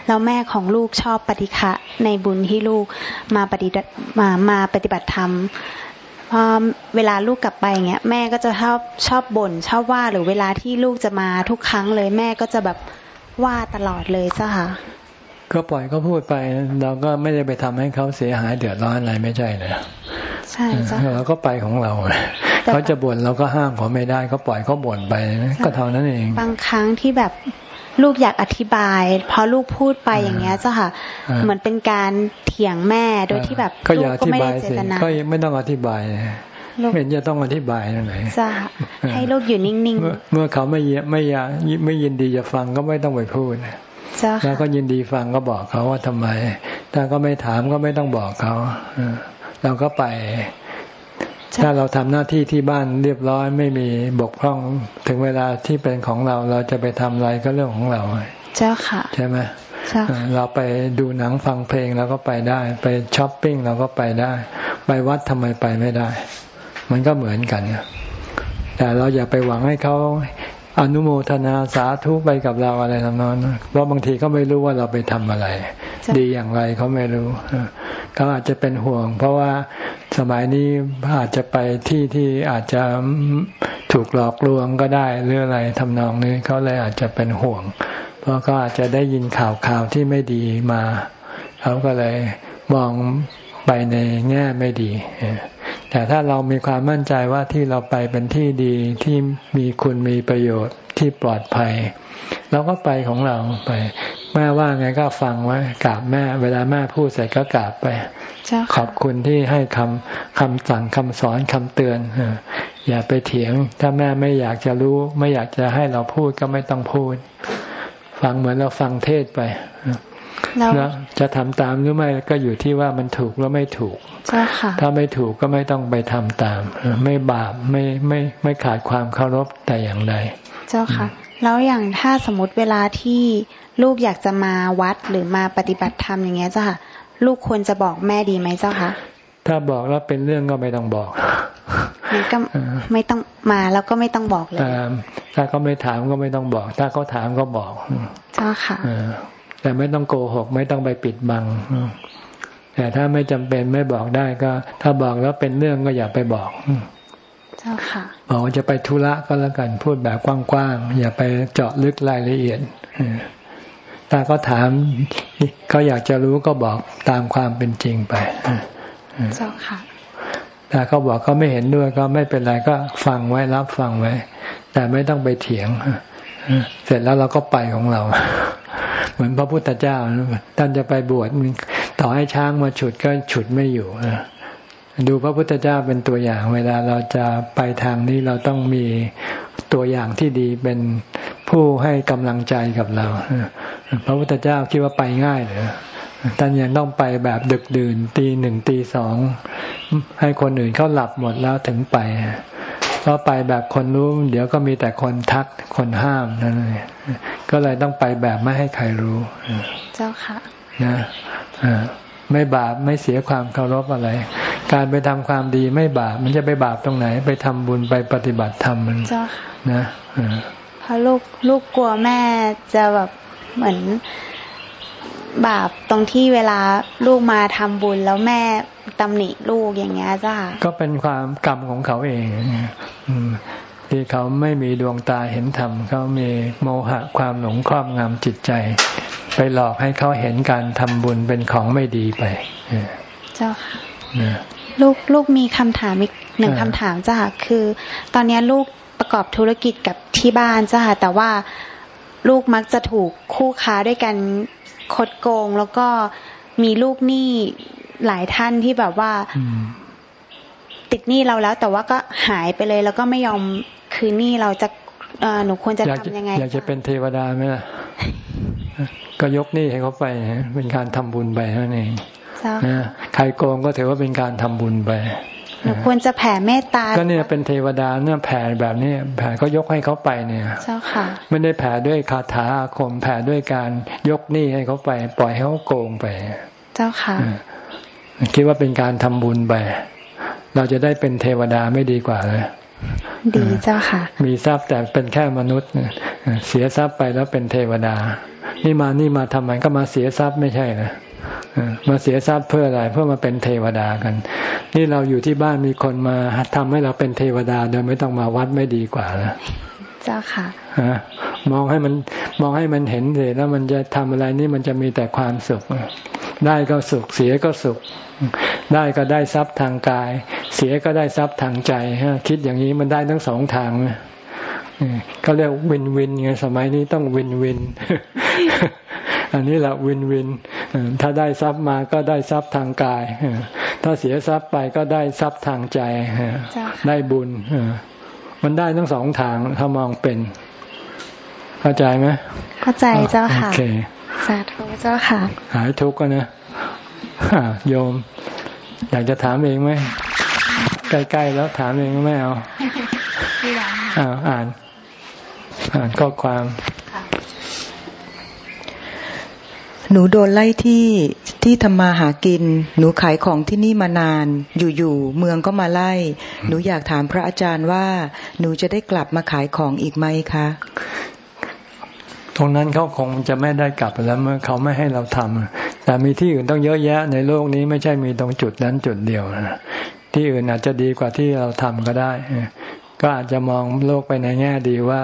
แล้วแม่ของลูกชอบปฏิฆะในบุญที่ลูกมาปฏิบัติมามาปฏิบัติธรรมพอเวลาลูกกลับไปเงี้ยแม่ก็จะชอบชอบบ่นชอบว่าหรือเวลาที่ลูกจะมาทุกครั้งเลยแม่ก็จะแบบว่าตลอดเลยเจ้าค่ะ ก็ปล่อยเขาพูดไป เราก็ไม่ได้ไปทำให้เขาเสียหายเดือดร้อนอะไรไม่ใช่เลยใช่จ้ะเราก็ไปของเราเขาจะบ่นเราก็ห้ามเขาไม่ได้เขาปล่อยเขาบ่นไปก็เท่านั้นเอง บางครั้งที่แบบลูกอยากอธิบาย พอลูกพูดไปอย่างเงี้ยจ้ะค่ะ เหมือนเป็นการเถียงแม่โดยที่แบบลูกก็ไม่ได้เจตนาก็ไม่ต้องอธิบายไม่เห็นจะต้องอธิบายตรงไหนจะให้ลูกอยู่นิ่งๆ เมื่อเขาไม่ไม่อยากไม่ยินดีจะฟังก็ไม่ต้องไปพูด แล้วก็ยินดีฟังก็บอกเขาว่าทำไม ถ้าก็ไม่ถามก็ไม่ต้องบอกเขาเราก็ไป ถ้าเราทำหน้าที่ที่บ้านเรียบร้อยไม่มีบกพร่องถึงเวลาที่เป็นของเราเราจะไปทำอะไรก็เรื่องของเรา เจ้าค่ะ ใช่ไหมเราไปดูหนังฟังเพลงเราก็ไปได้ ไปช้อปปิ้งเราก็ไปได้ ไปวัดทำไมไปไม่ได้ มันก็เหมือนกันแต่เราอย่าไปหวังให้เขา อนุโมทนาสาธุไปกับเราอะไรทำนองนั้นเพราะบางทีเขาไม่รู้ว่าเราไปทำอะไร ดีอย่างไรเขาไม่รู้เขาอาจจะเป็นห่วง เพราะว่าสมัยนี้อาจจะไปที่ที่อาจจะถูกหลอกลวงก็ได้หรืออะไรทำนองนี้เขาเลยอาจจะเป็นห่วง เพราะเขาอาจจะได้ยินข่าวข่าวที่ไม่ดีมาเขาก็เลยมองไปในแง่ไม่ดี แต่ถ้าเรามีความมั่นใจว่าที่เราไปเป็นที่ดีที่มีคุณมีประโยชน์ที่ปลอดภัยเราก็ไปของเราไป แม่ว่าไงก็ฟังไว้กราบแม่ เวลาแม่พูดเสร็จก็กราบไปขอบคุณที่ให้คำคำสั่งคำสอนคำเตือนอย่าไปเถียง ถ้าแม่ไม่อยากจะรู้ ไม่อยากจะให้เราพูดก็ไม่ต้องพูด ฟังเหมือนเราฟังเทศไป แล้วจะทำตามหรือไม่ก็อยู่ที่ว่ามันถูกหรือไม่ถูกถ้าไม่ถูกก็ไม่ต้องไปทำตาม ไม่บาปไม่ไม่ไม่ขาดความเคารพแต่อย่างใดเจ้าค่ะ แล้วอย่างถ้าสมมติเวลาที่ลูกอยากจะมาวัดหรือมาปฏิบัติธรรมอย่างเงี้ยเจ้าค่ะ ลูกควรจะบอกแม่ดีไหมเจ้าค่ะถ้าบอกแล้วเป็นเรื่องก็ไม่ต้องบอกมันก็ไม่ต้องมาแล้วก็ไม่ต้องบอกเลยถ้าเขาไม่ถามก็ไม่ต้องบอก ถ้าเขาถามก็บอกเจ้าค่ะ แต่ไม่ต้องโกหก ไม่ต้องไปปิดบัง แต่ถ้าไม่จำเป็นไม่บอกได้ก็ ถ้าบอกแล้วเป็นเรื่องก็อย่าไปบอกเจ้าค่ะบอกว่าจะไปธุระก็แล้วกันพูดแบบกว้างๆอย่าไปเจาะลึกรายละเอียดถ้าเขาถามเขาอยากจะรู้ก็บอกตามความเป็นจริงไปเจ้าค่ะถ้าเขาบอกเขาไม่เห็นด้วยก็ไม่เป็นไรก็ฟังไว้รับฟังไว้ แต่ไม่ต้องไปเถียงเสร็จแล้วเราก็ไปของเรา เหมือนพระพุทธเจ้าท่านจะไปบวชต่อให้ช้างมาฉุดก็ฉุดไม่อยู่ดูพระพุทธเจ้าเป็นตัวอย่าง เวลาเราจะไปทางนี้เราต้องมีตัวอย่างที่ดีเป็นผู้ให้กำลังใจกับเรา พระพุทธเจ้าคิดว่าไปง่ายเหรอท่านยังต้องไปแบบดึกดื่นตีหนึ่งตีสองให้คนอื่นเขาหลับหมดแล้วถึงไป เพราะไปแบบคนรู้ เดี๋ยวก็มีแต่คนทักคนห้ามนั่นเองก็เลยต้องไปแบบไม่ให้ใครรู้ เจ้าค่ะนะไม่บาปไม่เสียความเคารพอะไร การไปทำความดีไม่บาปมันจะไปบาปตรงไหน ไปทำบุญไปปฏิบัติธรรมมันนะเพราะลูกลูกกลัวแม่จะแบบเหมือนบาปตรงที่เวลาลูกมาทำบุญแล้วแม่ ตำหนิลูกอย่างเงี้ยจ้าก็เป็นความกรรมของเขาเองที่เขาไม่มีดวงตาเห็นธรรมเขามีโมหะความหลงครอบงำจิตใจ ไปหลอกให้เขาเห็นการทำบุญเป็นของไม่ดีไปเจ้าค่ะลูกลูกมีคำถามอีกหนึ่งคำถามจ้าคือ ตอนนี้ลูกประกอบธุรกิจกับที่บ้านจ้าแต่ว่าลูกมักจะถูกคู่ค้าด้วยกันคดโกง แล้วก็มีลูกหนี้ หลายท่านที่แบบว่าติดหนี้เราแล้ว แต่ว่าก็หายไปเลย แล้วก็ไม่ยอมคืนหนี้เราจะหนูควรจะทำยังไง อยากจะเป็นเทวดาไหมล่ะก็ยกหนี้ให้เขาไปเป็นการทำบุญไปนั่นเองใครโกงก็ถือว่าเป็นการทำบุญไปหนูควรจะแผ่เมตตา ก็เนี่ยเป็นเทวดาเนี่ยแผ่แบบนี้แผ่ก็ยกให้เขาไปเนี่ยเจ้าค่ะ ไม่ได้แผ่ด้วยคาถาอาคมแผ่ด้วยการยกหนี้ให้เขาไป ปล่อยให้เขาโกงไป เจ้าค่ะ คิดว่าเป็นการทำบุญไป เราจะได้เป็นเทวดาไม่ดีกว่าเลยดีเจ้าค่ะ มีทรัพย์แต่เป็นแค่มนุษย์ เสียทรัพย์ไปแล้วเป็นเทวดา นี่มานี่มาทำไมก็มาเสียทรัพย์ไม่ใช่นะมาเสียทรัพย์เพื่ออะไรเพื่อมาเป็นเทวดากัน นี่เราอยู่ที่บ้านมีคนมาทำให้เราเป็นเทวดาโดยไม่ต้องมาวัดไม่ดีกว่าแล้วเจ้าค่ะ มองให้มันมองให้มันเห็นเลยแล้วมันจะทำอะไรนี่มันจะมีแต่ความสุข ได้ก็สุขเสียก็สุข ได้ก็ได้ทรัพย์ทางกาย เสียก็ได้ทรัพย์ทางใจคิดอย่างนี้มันได้ทั้งสองทางก็เรียกวินวินไงสมัยนี้ต้องวินวิน อันนี้แหละวินวิน ถ้าได้ทรัพย์มาก็ได้ทรัพย์ทางกาย ถ้าเสียทรัพย์ไปก็ได้ทรัพย์ทางใจ ได้บุญ มันได้ทั้งสองทางถ้ามองเป็น เข้าใจไหมเข้าใจเจ้าค่ะโอเคสาธุเจ้าค่ะ หายทุกข์ก็นะโยม อยากจะถามเองไหมใกล้ๆแล้วถามเองไม่เอาอ่าน อ่านข้อความหนูโดนไล่ที่ที่ทำมาหากิน หนูขายของที่นี่มานาน อยู่ๆเมืองก็มาไล่ หนูอยากถามพระอาจารย์ว่า หนูจะได้กลับมาขายของอีกไหมคะ ตรงนั้นเขาคงจะไม่ได้กลับแล้วเมื่อเขาไม่ให้เราทำแต่มีที่อื่นต้องเยอะแยะในโลกนี้ไม่ใช่มีตรงจุดนั้นจุดเดียวนะที่อื่นอาจจะดีกว่าที่เราทำก็ได้ ก็อาจจะมองโลกไปในแง่ดีว่า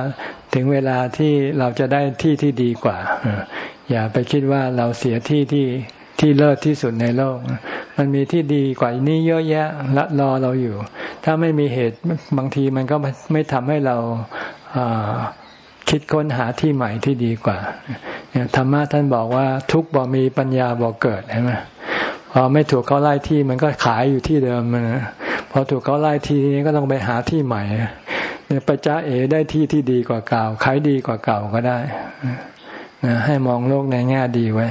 ถึงเวลาที่เราจะได้ที่ที่ดีกว่า อย่าไปคิดว่าเราเสียที่ที่ที่เลิศที่สุดในโลก มันมีที่ดีกว่านี้เยอะแยะละรอเราอยู่ ถ้าไม่มีเหตุบางทีมันก็ไม่ทำให้เรา คิดค้นหาที่ใหม่ที่ดีกว่าธรรมะท่านบอกว่าทุกบ่มีปัญญาบ่เกิดใช่ไหมพอไม่ถูกเขาไล่ที่มันก็ขายอยู่ที่เดิมมันพอถูกเขาไล่ที่นี้ก็ต้องไปหาที่ใหม่เนี่ยไปจ้าเอได้ที่ที่ดีกว่าเก่าขายดีกว่าเก่าก็ได้นะให้มองโลกในแง่ดีไว้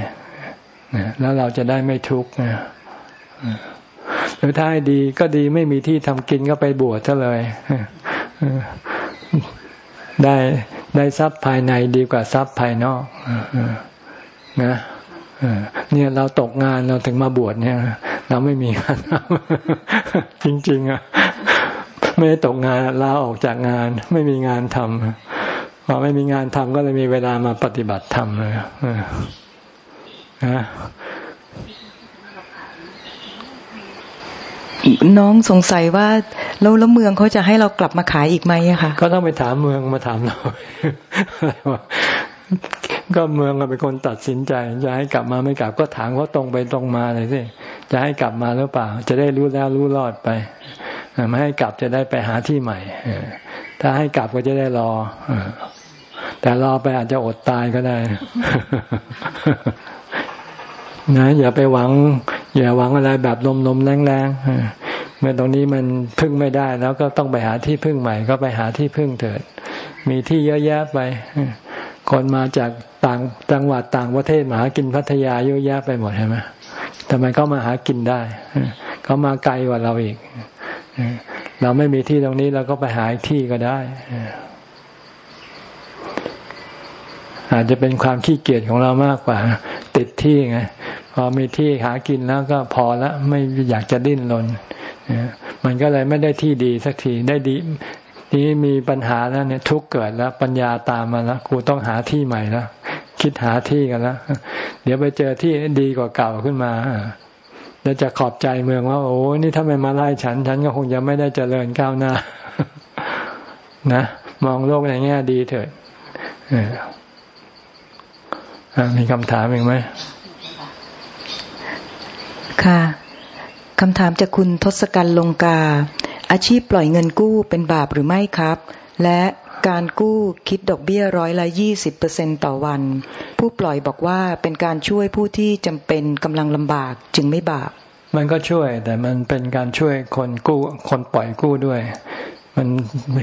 นะแล้วเราจะได้ไม่ทุกข์นะหรือถ้าให้ดีก็ดีไม่มีที่ทำกินก็ไปบวชซะเลย ได้ได้ทรัพย์ภายในดีกว่าทรัพย์ภายนอกนะเนี่ยเราตกงานเราถึงมาบวชเนี่ย เราไม่มีงานจริง ๆอะไม่ได้ตกงานลาออกจากงาน ไม่มีงานทำพอไม่มีงานทำก็เลยมีเวลามาปฏิบัติธรรมเลยนะ น้องสงสัยว่าแล้วแล้วเมืองเขาจะให้เรากลับมาขายอีกไหมอะคะก็ต้องไปถามเมืองมาถามเราก็เมืองก็เป็นคนตัดสินใจ จะให้กลับมาไม่กลับก็ถามเขาตรงไปตรงมาเลยสิจะให้กลับมาหรือเปล่า จะได้รู้แล้วรู้รอดไปไม่ให้กลับจะได้ไปหาที่ใหม่ถ้าให้กลับก็จะได้รอแต่รอไปอาจจะอดตายก็ได้ นะอย่าไปหวัง อย่าหวังอะไรแบบลมๆแรงๆเมื่อตรงนี้มันพึ่งไม่ได้ แล้วก็ต้องไปหาที่พึ่งใหม่ ก็ไปหาที่พึ่งเถิด มีที่เยอะแยะไปคนมาจากต่างจังหวัดต่างประเทศมาหากินพัทยาเยอะแยะไปหมดใช่ไหมทำไมเขามาหากินได้เขามาไกลกว่าเราอีกเราไม่มีที่ตรงนี้เราก็ไปหาที่ก็ได้อาจจะเป็นความขี้เกียจของเรามากกว่า ติดที่ไง อมีที่หากินแล้วก็พอแล้วไม่อยากจะดิ้นรนมันก็เลยไม่ได้ที่ดีสักทีได้ดีนี้มีปัญหาแล้วเนี่ยทุกเกิดแล้วปัญญาตามมาแล้วกูต้องหาที่ใหม่แล้วคิดหาที่กันแล้วเดี๋ยวไปเจอที่ดีกว่าเก่าขึ้นมาแล้วจะขอบใจเมืองว่า โอ้นี่ถ้าไม่มาไล่ฉัน ฉันก็คงจะไม่ได้เจริญก้าวหน้า นะ มองโลกในแง่ดีเถิดมีคำถามอีกไหม ค่ะคำถามจากคุณทศกัณฐ์ลงกา อาชีพปล่อยเงินกู้เป็นบาปหรือไม่ครับ และการกู้คิดดอกเบี้ยร้อยละยี่สิบเปอร์เซ็นต่อวัน ผู้ปล่อยบอกว่าเป็นการช่วยผู้ที่จำเป็นกำลังลำบากจึงไม่บาป มันก็ช่วยแต่มันเป็นการช่วยคนกู้คนปล่อยกู้ด้วย มัน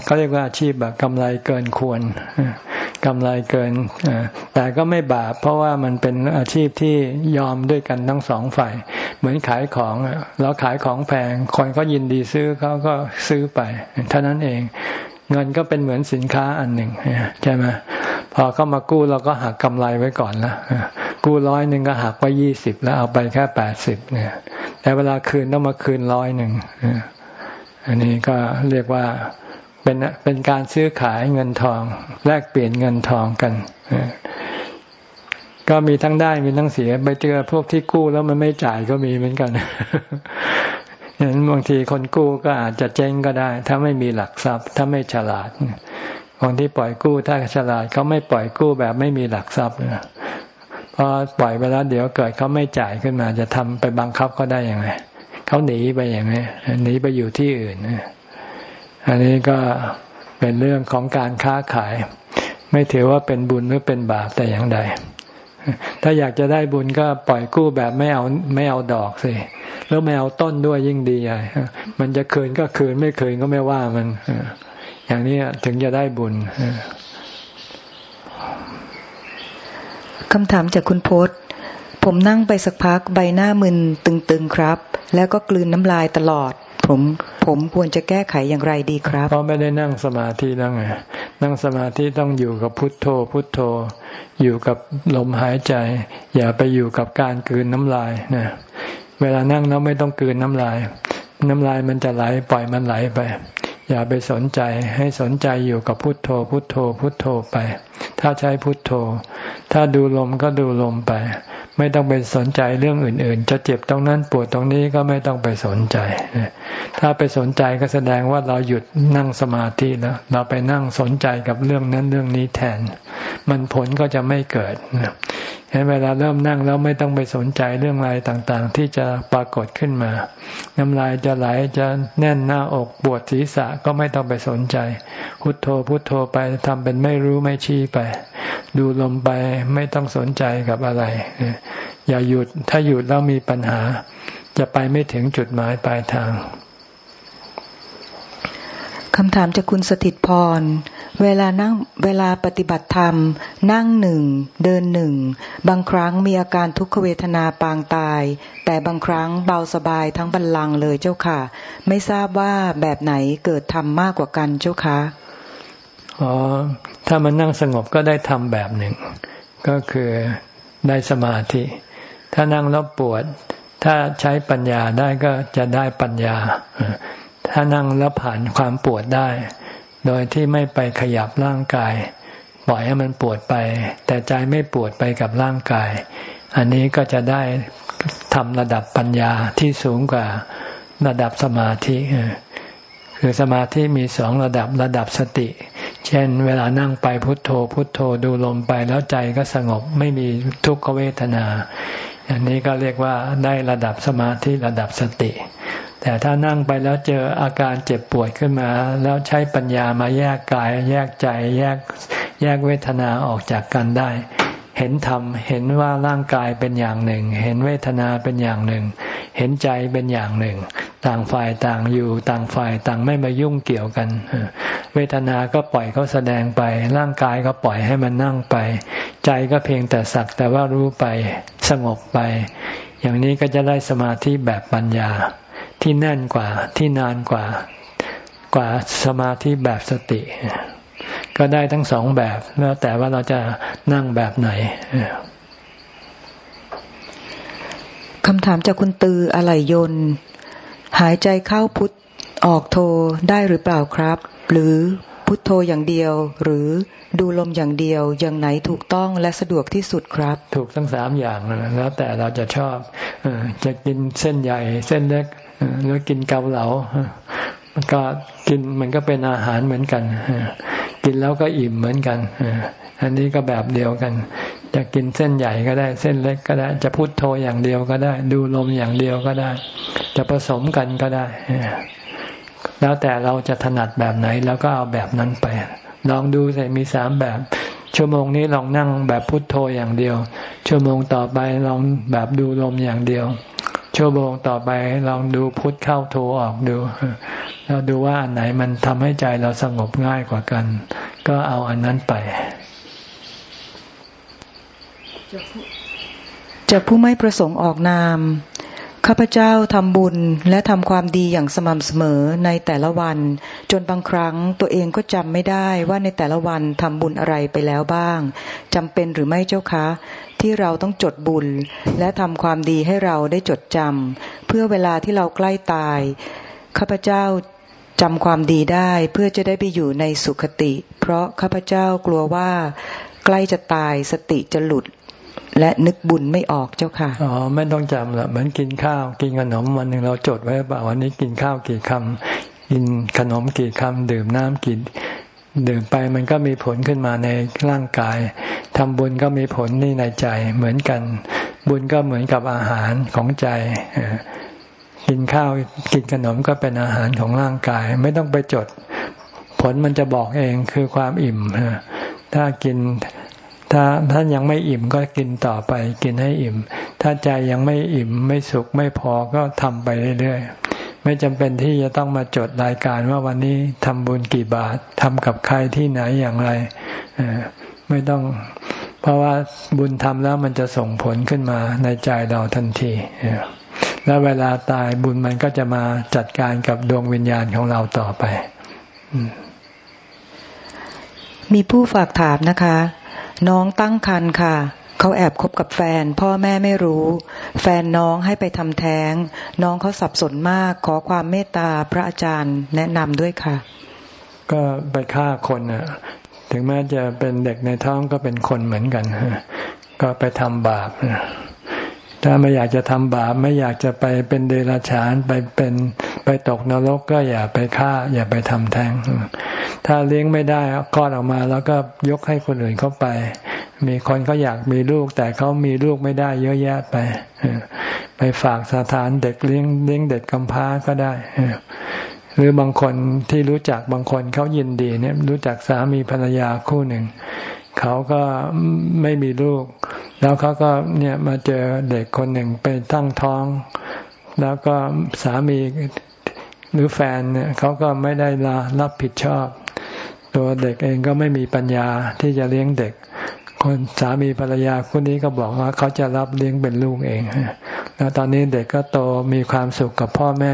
เขาเรียกว่าอาชีพแบบกำไรเกินควรกำไรเกินแต่ก็ไม่บาปเพราะว่ามันเป็นอาชีพที่ยอมด้วยกันทั้งสองฝ่าย เหมือนขายของเราขายของแพงคนก็ยินดีซื้อเขาก็ซื้อไปเท่านั้นเองเงินก็เป็นเหมือนสินค้าอันหนึ่งใช่ไหมพอเขามากู้เราก็หักกำไรไว้ก่อนละกู้ร้อยหนึ่งก็หักไว้ยี่สิบแล้วเอาไปแค่แปดสิบเนี่ย แต่เวลาคืนต้องมาคืนร้อยหนึ่ง อันนี้ก็เรียกว่าเป็นเป็นการซื้อขายเงินทอง แลกเปลี่ยนเงินทองกัน ก็มีทั้งได้มีทั้งเสียไปเจอพวกที่กู้แล้วมันไม่จ่ายก็มีเหมือนกันเห็นบางทีคนกู้ก็อาจจะเจ๊งก็ได้ ถ้าไม่มีหลักทรัพย์ ถ้าไม่ฉลาดคนที่ปล่อยกู้ถ้าฉลาดเขาไม่ปล่อยกู้แบบไม่มีหลักทรัพย์พอปล่อยไปแล้วเดี๋ยวเกิดเขาไม่จ่ายขึ้นมา จะทำไปบังคับเขาได้ยังไง เขาหนีไปอย่างไงหนีไปอยู่ที่อื่น อันนี้ก็เป็นเรื่องของการค้าขาย ไม่ถือว่าเป็นบุญหรือเป็นบาปแต่อย่างใด ถ้าอยากจะได้บุญก็ปล่อยกู้แบบไม่เอาไม่เอาดอกสิแล้วไม่เอาต้นด้วยยิ่งดีใหญ่มันจะคืนก็คืนไม่คืนก็ไม่ว่ามัน อย่างนี้ถึงจะได้บุญคำถามจากคุณโพศ ผมนั่งไปสักพักใบหน้ามึนตึงๆครับ แล้วก็กลืนน้ำลายตลอด ผมผมควรจะแก้ไขอย่างไรดีครับเพราะไม่ได้นั่งสมาธินั่งไงนั่งสมาธิต้องอยู่กับพุทโธ พุทโธ อยู่กับลมหายใจ อย่าไปอยู่กับการกลืนน้ำลายนะเวลานั่งเราไม่ต้องกลืนน้ำลาย น้ำลายมันจะไหลปล่อยมันไหลไป อย่าไปสนใจให้สนใจอยู่กับพุทโธ พุทโธ พุทโธไป ถ้าใช้พุทโธถ้าดูลมก็ดูลมไป ไม่ต้องไปสนใจเรื่องอื่น ๆ จะเจ็บตรงนั้นปวดตรงนี้ก็ไม่ต้องไปสนใจ ถ้าไปสนใจก็แสดงว่าเราหยุดนั่งสมาธิแล้วเราไปนั่งสนใจกับเรื่องนั้นเรื่องนี้แทน มันผลก็จะไม่เกิดเห็นเวลาเริ่มนั่งแล้วไม่ต้องไปสนใจเรื่องอะไรต่างๆ ที่จะปรากฏขึ้นมา น้ำลายจะไหลจะแน่นหน้าอกปวดศีรษะก็ไม่ต้องไปสนใจ พุโทโธพุโทโธไปทำเป็นไม่รู้ไม่ชี้ไป ดูลมไปไม่ต้องสนใจกับอะไร อย่าหยุดถ้าหยุดแล้วมีปัญหา จะไปไม่ถึงจุดหมายปลายทางคำถามจากคุณสถิตพร เวลานั่งเวลาปฏิบัติธรรม นั่งหนึ่ง เดินหนึ่ง บางครั้งมีอาการทุกขเวทนาปางตาย แต่บางครั้งเบาสบายทั้งบันลังเลยเจ้าค่ะ ไม่ทราบว่าแบบไหนเกิดทำมากกว่ากันเจ้าคะอ๋อ ถ้ามันนั่งสงบก็ได้ทำแบบหนึ่ง ก็คือได้สมาธิ ถ้านั่งแล้วปวด ถ้าใช้ปัญญาได้ก็จะได้ปัญญา ถ้านั่งแล้วผ่านความปวดได้ โดยที่ไม่ไปขยับร่างกาย ปล่อยให้มันปวดไป แต่ใจไม่ปวดไปกับร่างกาย อันนี้ก็จะได้ทำระดับปัญญาที่สูงกว่าระดับสมาธิคือสมาธิมีสองระดับระดับสติ เช่น เวลานั่งไปพุทโธ พุทโธดูลมไปแล้วใจก็สงบไม่มีทุกขเวทนา อันนี้ก็เรียกว่าได้ระดับสมาธิระดับสติ แต่ถ้านั่งไปแล้วเจออาการเจ็บปวดขึ้นมา แล้วใช้ปัญญามาแยกกาย แยกใจแยกแยกเวทนาออกจากกันได้ เห็นธรรมเห็นว่าร่างกายเป็นอย่างหนึ่ง เห็นเวทนาเป็นอย่างหนึ่ง เห็นใจเป็นอย่างหนึ่ง ต่างฝ่ายต่างอยู่ ต่างฝ่ายต่างไม่มายุ่งเกี่ยวกัน เวทนาก็ปล่อยเขาแสดงไป ร่างกายก็ปล่อยให้มันนั่งไป ใจก็เพียงแต่สักแต่ว่ารู้ไปสงบไป อย่างนี้ก็จะได้สมาธิแบบปัญญา ที่แน่นกว่าที่นานกว่ากว่าสมาธิแบบสติ ก็ได้ทั้งสองแบบแล้วแต่ว่าเราจะนั่งแบบไหนคำถามจากคุณตืออะไรยน หายใจเข้าพุทออกโทได้หรือเปล่าครับ หรือพุทโธอย่างเดียว หรือดูลมอย่างเดียวอย่างไหนถูกต้องและสะดวกที่สุดครับ ถูกทั้งสามอย่างแล้วแต่เราจะชอบจะกินเส้นใหญ่เส้นเล็กหรือกินเกาเหลามันก็กินมันก็เป็นอาหารเหมือนกันกินแล้วก็อิ่มเหมือนกันอันนี้ก็แบบเดียวกัน จะกินเส้นใหญ่ก็ได้เส้นเล็กก็ได้ จะพุทโธอย่างเดียวก็ได้ ดูลมอย่างเดียวก็ได้ จะผสมกันก็ได้ แล้วแต่เราจะถนัดแบบไหนแล้วก็เอาแบบนั้นไป ลองดูสิมีสามแบบ ชั่วโมงนี้ลองนั่งแบบพุทโธอย่างเดียว ชั่วโมงต่อไปลองแบบดูลมอย่างเดียว ชั่วโมงต่อไปลองดูพุทเข้าโธออกดูแล้วดูว่าอันไหนมันทำให้ใจเราสงบง่ายกว่ากัน ก็เอาอันนั้นไป จากผู้ไม่ประสงค์ออกนาม ข้าพเจ้าทำบุญและทำความดีอย่างสม่ำเสมอในแต่ละวัน จนบางครั้งตัวเองก็จำไม่ได้ว่าในแต่ละวันทำบุญอะไรไปแล้วบ้างจำเป็นหรือไม่เจ้าคะ ที่เราต้องจดบุญ และทำความดีให้เราได้จดจำเพื่อเวลาที่เราใกล้ตาย ข้าพเจ้าจำความดีได้เพื่อจะได้ไปอยู่ในสุขติ เพราะข้าพเจ้ากลัวว่าใกล้จะตายสติจะหลุด และนึกบุญไม่ออกเจ้าค่ะ อ๋อ ไม่ต้องจำละเหมือนกินข้าว กินขนมวันหนึ่งเราจดไว้ป่าวันนี้กินข้าวกี่คำกินขนมกี่คำดื่มน้ำกี่ดื่มไปมันก็มีผลขึ้นมาในร่างกายทำบุญก็มีผลนี่ในใจเหมือนกัน บุญก็เหมือนกับอาหารของใจกินข้าวกินขนมก็เป็นอาหารของร่างกาย ไม่ต้องไปจด ผลมันจะบอกเองคือความอิ่มถ้ากิน ถ้าท่านยังไม่อิ่มก็กินต่อไป กินให้อิ่ม ถ้าใจยังไม่อิ่มไม่สุขไม่พอก็ทำไปเรื่อยๆ ไม่จำเป็นที่จะต้องมาจดรายการว่าวันนี้ทำบุญกี่บาททำกับใครที่ไหนอย่างไรไม่ต้อง เพราะว่าบุญทำแล้วมันจะส่งผลขึ้นมาในใจเราทันทีแล้วเวลาตายบุญมันก็จะมาจัดการกับดวงวิญญาณของเราต่อไปมี มีผู้ฝากถามนะคะ น้องตั้งครรภ์ค่ะเขาแอบคบกับแฟน พ่อแม่ไม่รู้ แฟนน้องให้ไปทำแท้ง น้องเขาสับสนมาก ขอความเมตตาพระอาจารย์แนะนำด้วยค่ะ ก็ไปฆ่าคนอะถึงแม้จะเป็นเด็กในท้องก็เป็นคนเหมือนกันก็ไปทำบาปถ้าไม่อยากจะทำบาปไม่อยากจะไปเป็นเดรัจฉานไปเป็น ไปตกนรกก็อย่าไปฆ่า อย่าไปทำแท้ง ถ้าเลี้ยงไม่ได้คลอดออกมาแล้วก็ยกให้คนอื่นเข้าไป มีคนเขาอยากมีลูก แต่เขามีลูกไม่ได้เยอะแยะไป ไปฝากสถานเด็กเลี้ยงเลี้ยงเด็กกำพร้าก็ได้หรือบางคนที่รู้จักบางคนเขายินดีเนี่ยรู้จักสามีภรรยาคู่หนึ่งเขาก็ไม่มีลูก แล้วเขาก็เนี่ยมาเจอเด็กคนหนึ่งไปตั้งท้อง แล้วก็สามี หรือแฟนเนี่ยเขาก็ไม่ได้รับผิดชอบ ตัวเด็กเองก็ไม่มีปัญญาที่จะเลี้ยงเด็ก คนสามีภรรยาคู่นี้ก็บอกว่าเขาจะรับเลี้ยงเป็นลูกเองแล้วตอนนี้เด็กก็โตมีความสุขกับพ่อแม่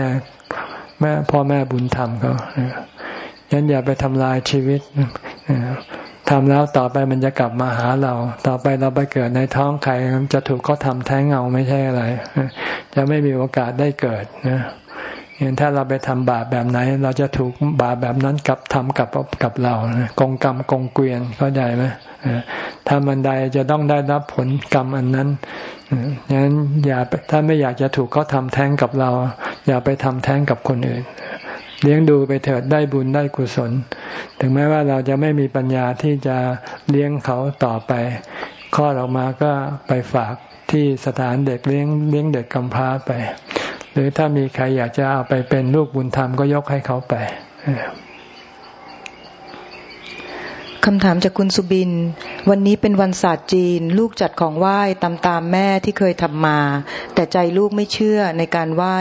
แม่พ่อแม่บุญธรรมเขายันอย่าไปทำลายชีวิตทำแล้วต่อไปมันจะกลับมาหาเรา ต่อไปเราไปเกิดในท้องใครจะถูกเขาทำแท้งเงาไม่ใช่อะไร จะไม่มีโอกาสได้เกิดนะ ถ้าเราไปทำบาปแบบไหน เราจะถูกบาปแบบนั้นกับทำกับกับเรากงกรรมกงเกวียนเข้าใจไหมถ้ามันใดจะต้องได้รับผลกรรมอันนั้นฉะนั้นอย่าถ้าไม่อยากจะถูกเขาทำแท้งกับเรา อย่าไปทำแท้งกับคนอื่น เลี้ยงดูไปเถิดได้บุญได้กุศล ถึงแม้ว่าเราจะไม่มีปัญญาที่จะเลี้ยงเขาต่อไปข้อออกมาก็ไปฝากที่สถานเด็กเลี้ยงเลี้ยงเด็กกำพร้าไป หรือถ้ามีใครอยากจะเอาไปเป็นลูกบุญธรรมก็ยกให้เขาไปคำถามจากคุณสุบิน วันนี้เป็นวันศาสตร์จีน ลูกจัดของไหว้ตามตามแม่ที่เคยทำมา แต่ใจลูกไม่เชื่อในการไหว้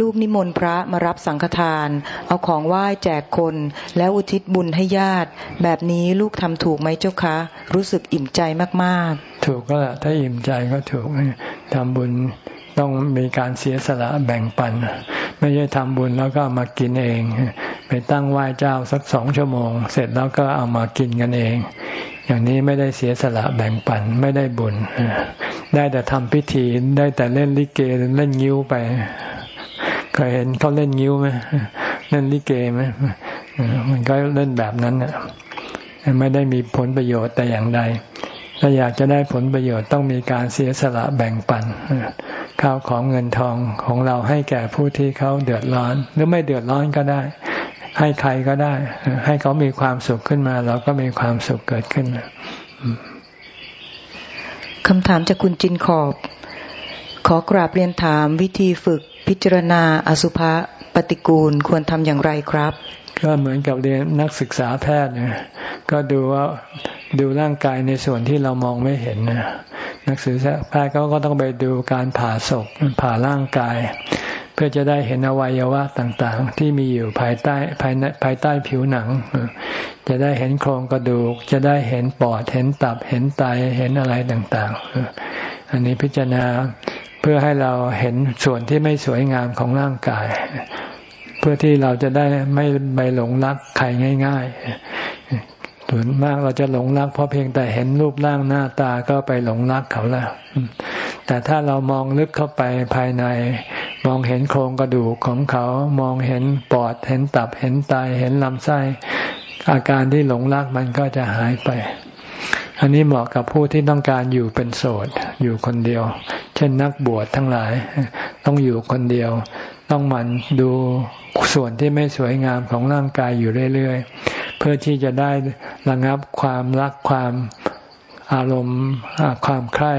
ลูกนิมนต์พระมารับสังฆทาน เอาของไหว้แจกคน แล้วอุทิศบุญให้ญาติ แบบนี้ลูกทำถูกไหมเจ้าคะ รู้สึกอิ่มใจมากๆ ถูกก็แหละถ้าอิ่มใจก็ถูกทำบุญ ต้องมีการเสียสละแบ่งปัน ไม่ใช่ทำบุญแล้วก็มากินเอง ไปตั้งไหว้เจ้าสักสองชั่วโมง เสร็จแล้วก็เอามากินกันเอง อย่างนี้ไม่ได้เสียสละแบ่งปันไม่ได้บุญ ได้แต่ทำพิธีได้แต่เล่นลิเกเล่นยิ้วไปเคยเห็นเขาเล่นยิ้วไหมเล่นลิเกไหมมันก็เล่นแบบนั้นน่ะไม่ได้มีผลประโยชน์แต่อย่างใดถ้าอยากจะได้ผลประโยชน์ต้องมีการเสียสละแบ่งปัน ข้าวของเงินทองของเราให้แก่ผู้ที่เขาเดือดร้อน หรือไม่เดือดร้อนก็ได้ ให้ใครก็ได้ ให้เขามีความสุขขึ้นมา เราก็มีความสุขเกิดขึ้นคำถามจากคุณจินขอบ ขอกราบเรียนถามวิธีฝึกพิจารณาอสุภะปฏิกูลควรทำอย่างไรครับ ก็เหมือนกับเรียนนักศึกษาแพทย์เนี่ยก็ดูว่าดูร่างกายในส่วนที่เรามองไม่เห็นนะ นักศึกษาแพทย์เขาก็ต้องไปดูการผ่าศพผ่าร่างกาย เพื่อจะได้เห็นอวัยวะต่างๆ ที่มีอยู่ภายใต้ภายในภายใต้ผิวหนัง จะได้เห็นโครงกระดูก จะได้เห็นปอดเห็นตับเห็นไตเห็นอะไรต่างๆ อันนี้พิจารณาเพื่อให้เราเห็นส่วนที่ไม่สวยงามของร่างกาย เพื่อที่เราจะได้ไม่ไปหลงรักใครง่าย ๆ ส่วนมากเราจะหลงรัก เพราะเพียงแต่เห็นรูปร่างหน้าตาก็ไปหลงรักเขาแล้ว แต่ถ้าเรามองลึกเข้าไปภายใน มองเห็นโครงกระดูกของเขา มองเห็นปอด เห็นตับ เห็นไต เห็นลำไส้ อาการที่หลงรักมันก็จะหายไป อันนี้เหมาะกับผู้ที่ต้องการอยู่เป็นโสด อยู่คนเดียว เช่นนักบวชทั้งหลาย ต้องอยู่คนเดียว ต้องมันดูส่วนที่ไม่สวยงามของร่างกายอยู่เรื่อยๆ เพื่อที่จะได้ระงับความรักความอารมณ์ความใคร่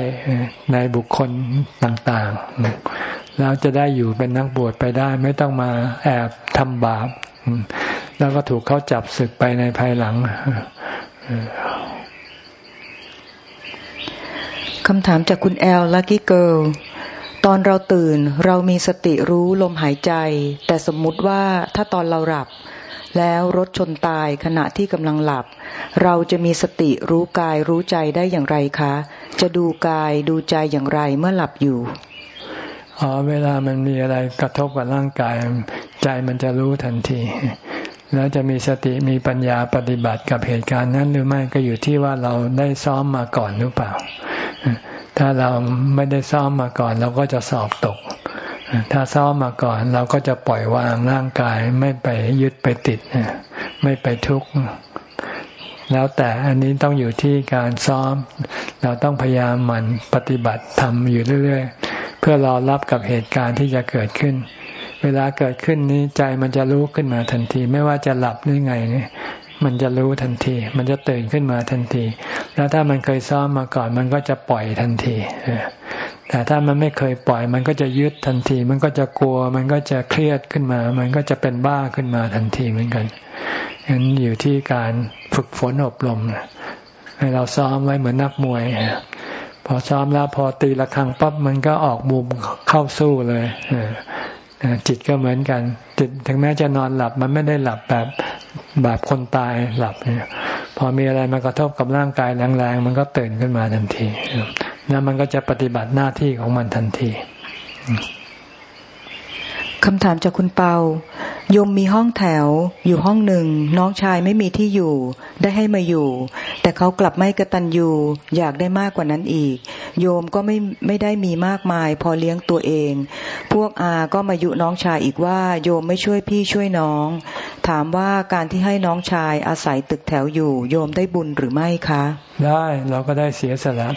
ในบุคคลต่างๆ แล้วจะได้อยู่เป็นนักบวชไปได้ ไม่ต้องมาแอบทำบาป แล้วก็ถูกเขาจับสึกไปในภายหลังคำถามจากคุณ L Lucky Girl ตอนเราตื่นเรามีสติรู้ลมหายใจ แต่สมมุติว่าถ้าตอนเราหลับ แล้วรถชนตายขณะที่กำลังหลับ เราจะมีสติรู้กายรู้ใจได้อย่างไรคะ จะดูกายดูใจอย่างไรเมื่อหลับอยู่อ๋อเวลามันมีอะไรกระทบกับร่างกาย ใจมันจะรู้ทันที แล้วจะมีสติมีปัญญาปฏิบัติกับเหตุการณ์นั้นหรือไม่ก็อยู่ที่ว่าเราได้ซ้อมมาก่อนหรือเปล่า ถ้าเราไม่ได้ซ้อมมาก่อน เราก็จะสอบตก ถ้าซ้อมมาก่อน เราก็จะปล่อยวางร่างกายไม่ไปยึดไปติดไม่ไปทุกข์แล้วแต่อันนี้ต้องอยู่ที่การซ้อม เราต้องพยายามหมั่นปฏิบัติทำอยู่เรื่อยๆ เพื่อรอรับกับเหตุการณ์ที่จะเกิดขึ้น เวลาเกิดขึ้นนี้ใจมันจะรู้ขึ้นมาทันที ไม่ว่าจะหลับหรือไงเนี่ยมันจะรู้ทันที มันจะตื่นขึ้นมาทันที แล้วถ้ามันเคยซ้อมมาก่อน มันก็จะปล่อยทันที แต่ถ้ามันไม่เคยปล่อยมันก็จะยึดทันที มันก็จะกลัว มันก็จะเครียดขึ้นมา มันก็จะเป็นบ้าขึ้นมาทันทีเหมือนกันยันอยู่ที่การฝึกฝนอบรมให้เราซ้อมไว้เหมือนนักมวยพอซ้อมแล้วพอตีละครังปั๊บมันก็ออกมุมเข้าสู้เลยจิตก็เหมือนกันจิตถึงแม้จะนอนหลับมันไม่ได้หลับแบบแบบคนตายหลับเนี่ยพอมีอะไรมากระทบกับร่างกายแรงๆมันก็ตื่นขึ้นมาทันที แล้วมันก็จะปฏิบัติหน้าที่ของมันทันทีคำถามจากคุณเปายมมีห้องแถว อยู่ห้องหนึ่ง น้องชายไม่มีที่อยู่ ได้ให้มาอยู่ แต่เขากลับไม่กระตันอยู่อยากได้มากกว่านั้นอีก โยมก็ไม่ไม่ได้มีมากมาย พอเลี้ยงตัวเอง พวกอาก็มายุน้องชายอีกว่า โยมไม่ช่วยพี่ช่วยน้อง ถามว่าการที่ให้น้องชายอาศัยตึกแถวอยู่ โยมได้บุญหรือไม่คะ ได้เราก็ได้เสียสละ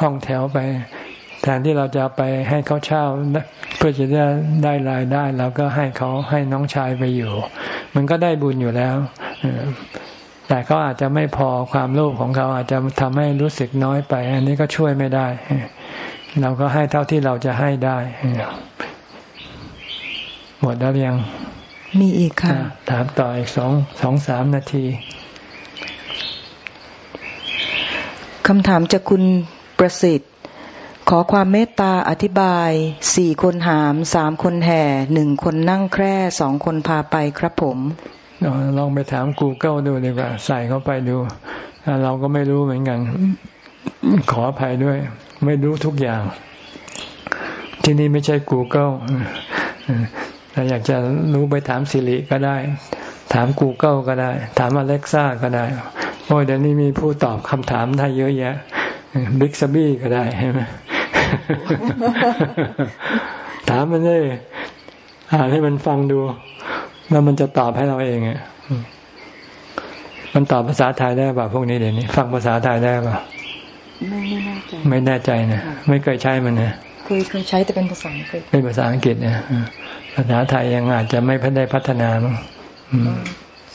ห้องแถวไป แทนที่เราจะไปให้เขาเช่าเพื่อจะได้ได้รายได้เราก็ให้เขาให้น้องชายไปอยู่ มันก็ได้บุญอยู่แล้วแต่เขาอาจจะไม่พอความโลภของเขาอาจจะทำให้รู้สึกน้อยไป อันนี้ก็ช่วยไม่ได้ เราก็ให้เท่าที่เราจะให้ได้ หมดแล้วยัง มีอีกค่ะ ถามต่ออีกสองสองสามนาทีคำถามจากคุณ ประสิทธิ์ ขอความเมตตาอธิบายสี่คนหามสามคนแห่หนึ่งคนนั่งแคร่สองคนพาไปครับผมลองไปถาม Google ดูดีกว่า ใส่เข้าไปดู เราก็ไม่รู้เหมือนกัน ขออภัยด้วย ไม่รู้ทุกอย่าง ที่นี่ไม่ใช่ Google ถ้าอยากจะรู้ไปถามสิริก็ได้ ถาม Google ก็ได้ ถามอเล็กซ่าก็ได้ โอ้ยเดี๋ยวนี้มีผู้ตอบคำถามได้เยอะแยะ บิ๊กซบี้ก็ได้ใช่ไหมถามมันเลยอ่านให้มันฟังดู แล้วมันจะตอบให้เราเองอะมันตอบภาษาไทยได้ป่ะพวกนี้เดี๋ยวนี้ ฟังภาษาไทยได้ป่ะไม่แน่ใจไม่แน่ใจนะไม่เคยใช้มันนะเคยเคยใช้แต่เป็นภาษาอังกฤษเป็นภาษาอังกฤษเนี่ยภาษาไทยยังอาจจะไม่ได้พัฒนามั้ง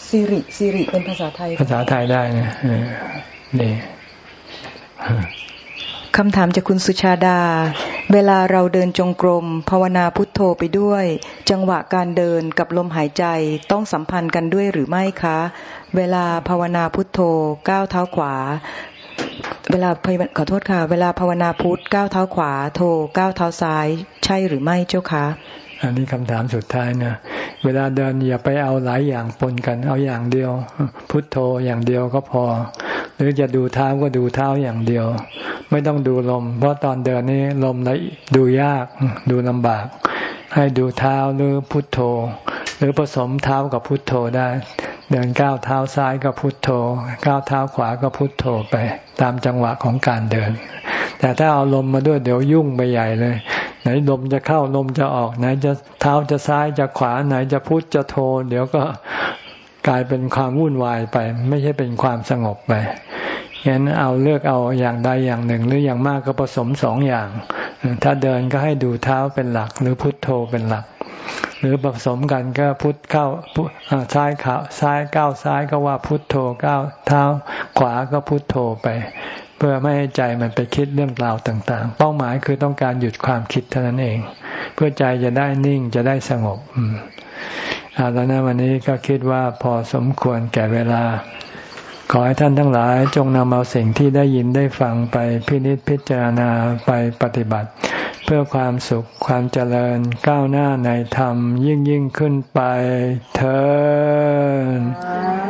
สิริสิริเป็นภาษาไทย ภาษาไทยได้นะนี่ คำถามจากคุณสุชาดา เวลาเราเดินจงกรม ภาวนาพุทโธไปด้วย จังหวะการเดินกับลมหายใจต้องสัมพันธ์กันด้วยหรือไม่คะ เวลาภาวนาพุทโธก้าวเท้าขวา เวลาขอโทษค่ะ เวลาภาวนาพุทก้าวเท้าขวา โธก้าวเท้าซ้าย ใช่หรือไม่เจ้าคะ อันนี้คำถามสุดท้ายนะเวลาเดินอย่าไปเอาหลายอย่างปนกัน เอาอย่างเดียว พุทโธอย่างเดียวก็พอ หรือจะดูเท้าก็ดูเท้าอย่างเดียว ไม่ต้องดูลม เพราะตอนเดินนี้ลมละดูยากดูลำบาก ให้ดูเท้าหรือพุทโธ หรือผสมเท้ากับพุทโธได้ เดินก้าวเท้าซ้ายก็พุทโธ ก้าวเท้าขวาก็พุทโธไป ตามจังหวะของการเดิน แต่ถ้าเอาลมมาด้วยเดี๋ยวยุ่งไปใหญ่เลย ไหนลมจะเข้าลมจะออก ไหนจะเท้าจะซ้ายจะขวา ไหนจะพุทจะโธเดี๋ยวก็กลายเป็นความวุ่นวายไป ไม่ใช่เป็นความสงบไปงั้นเอาเลือกเอาอย่างใดอย่างหนึ่ง หรืออย่างมากก็ผสมสองอย่าง ถ้าเดินก็ให้ดูเท้าเป็นหลัก หรือพุทโธเป็นหลัก หรือผสมกันก็พุทเข้าซ้ายขาซ้ายก้าวซ้ายก็ว่าพุทโธก้าวเท้าขวาก็พุทโธไป เพื่อไม่ให้ใจมันไปคิดเรื่องราวต่าง ๆ เป้าหมายคือต้องการหยุดความคิดเท่านั้นเอง เพื่อใจจะได้นิ่งจะได้สงบอืมอาแล้วนะวันนี้ก็คิดว่าพอสมควรแก่เวลา ขอให้ท่านทั้งหลายจงนำเอาสิ่งที่ได้ยินได้ฟังไปพินิจพิจารณาไปปฏิบัติ เพื่อความสุขความเจริญก้าวหน้าในธรรมยิ่งยิ่งขึ้นไปเธอ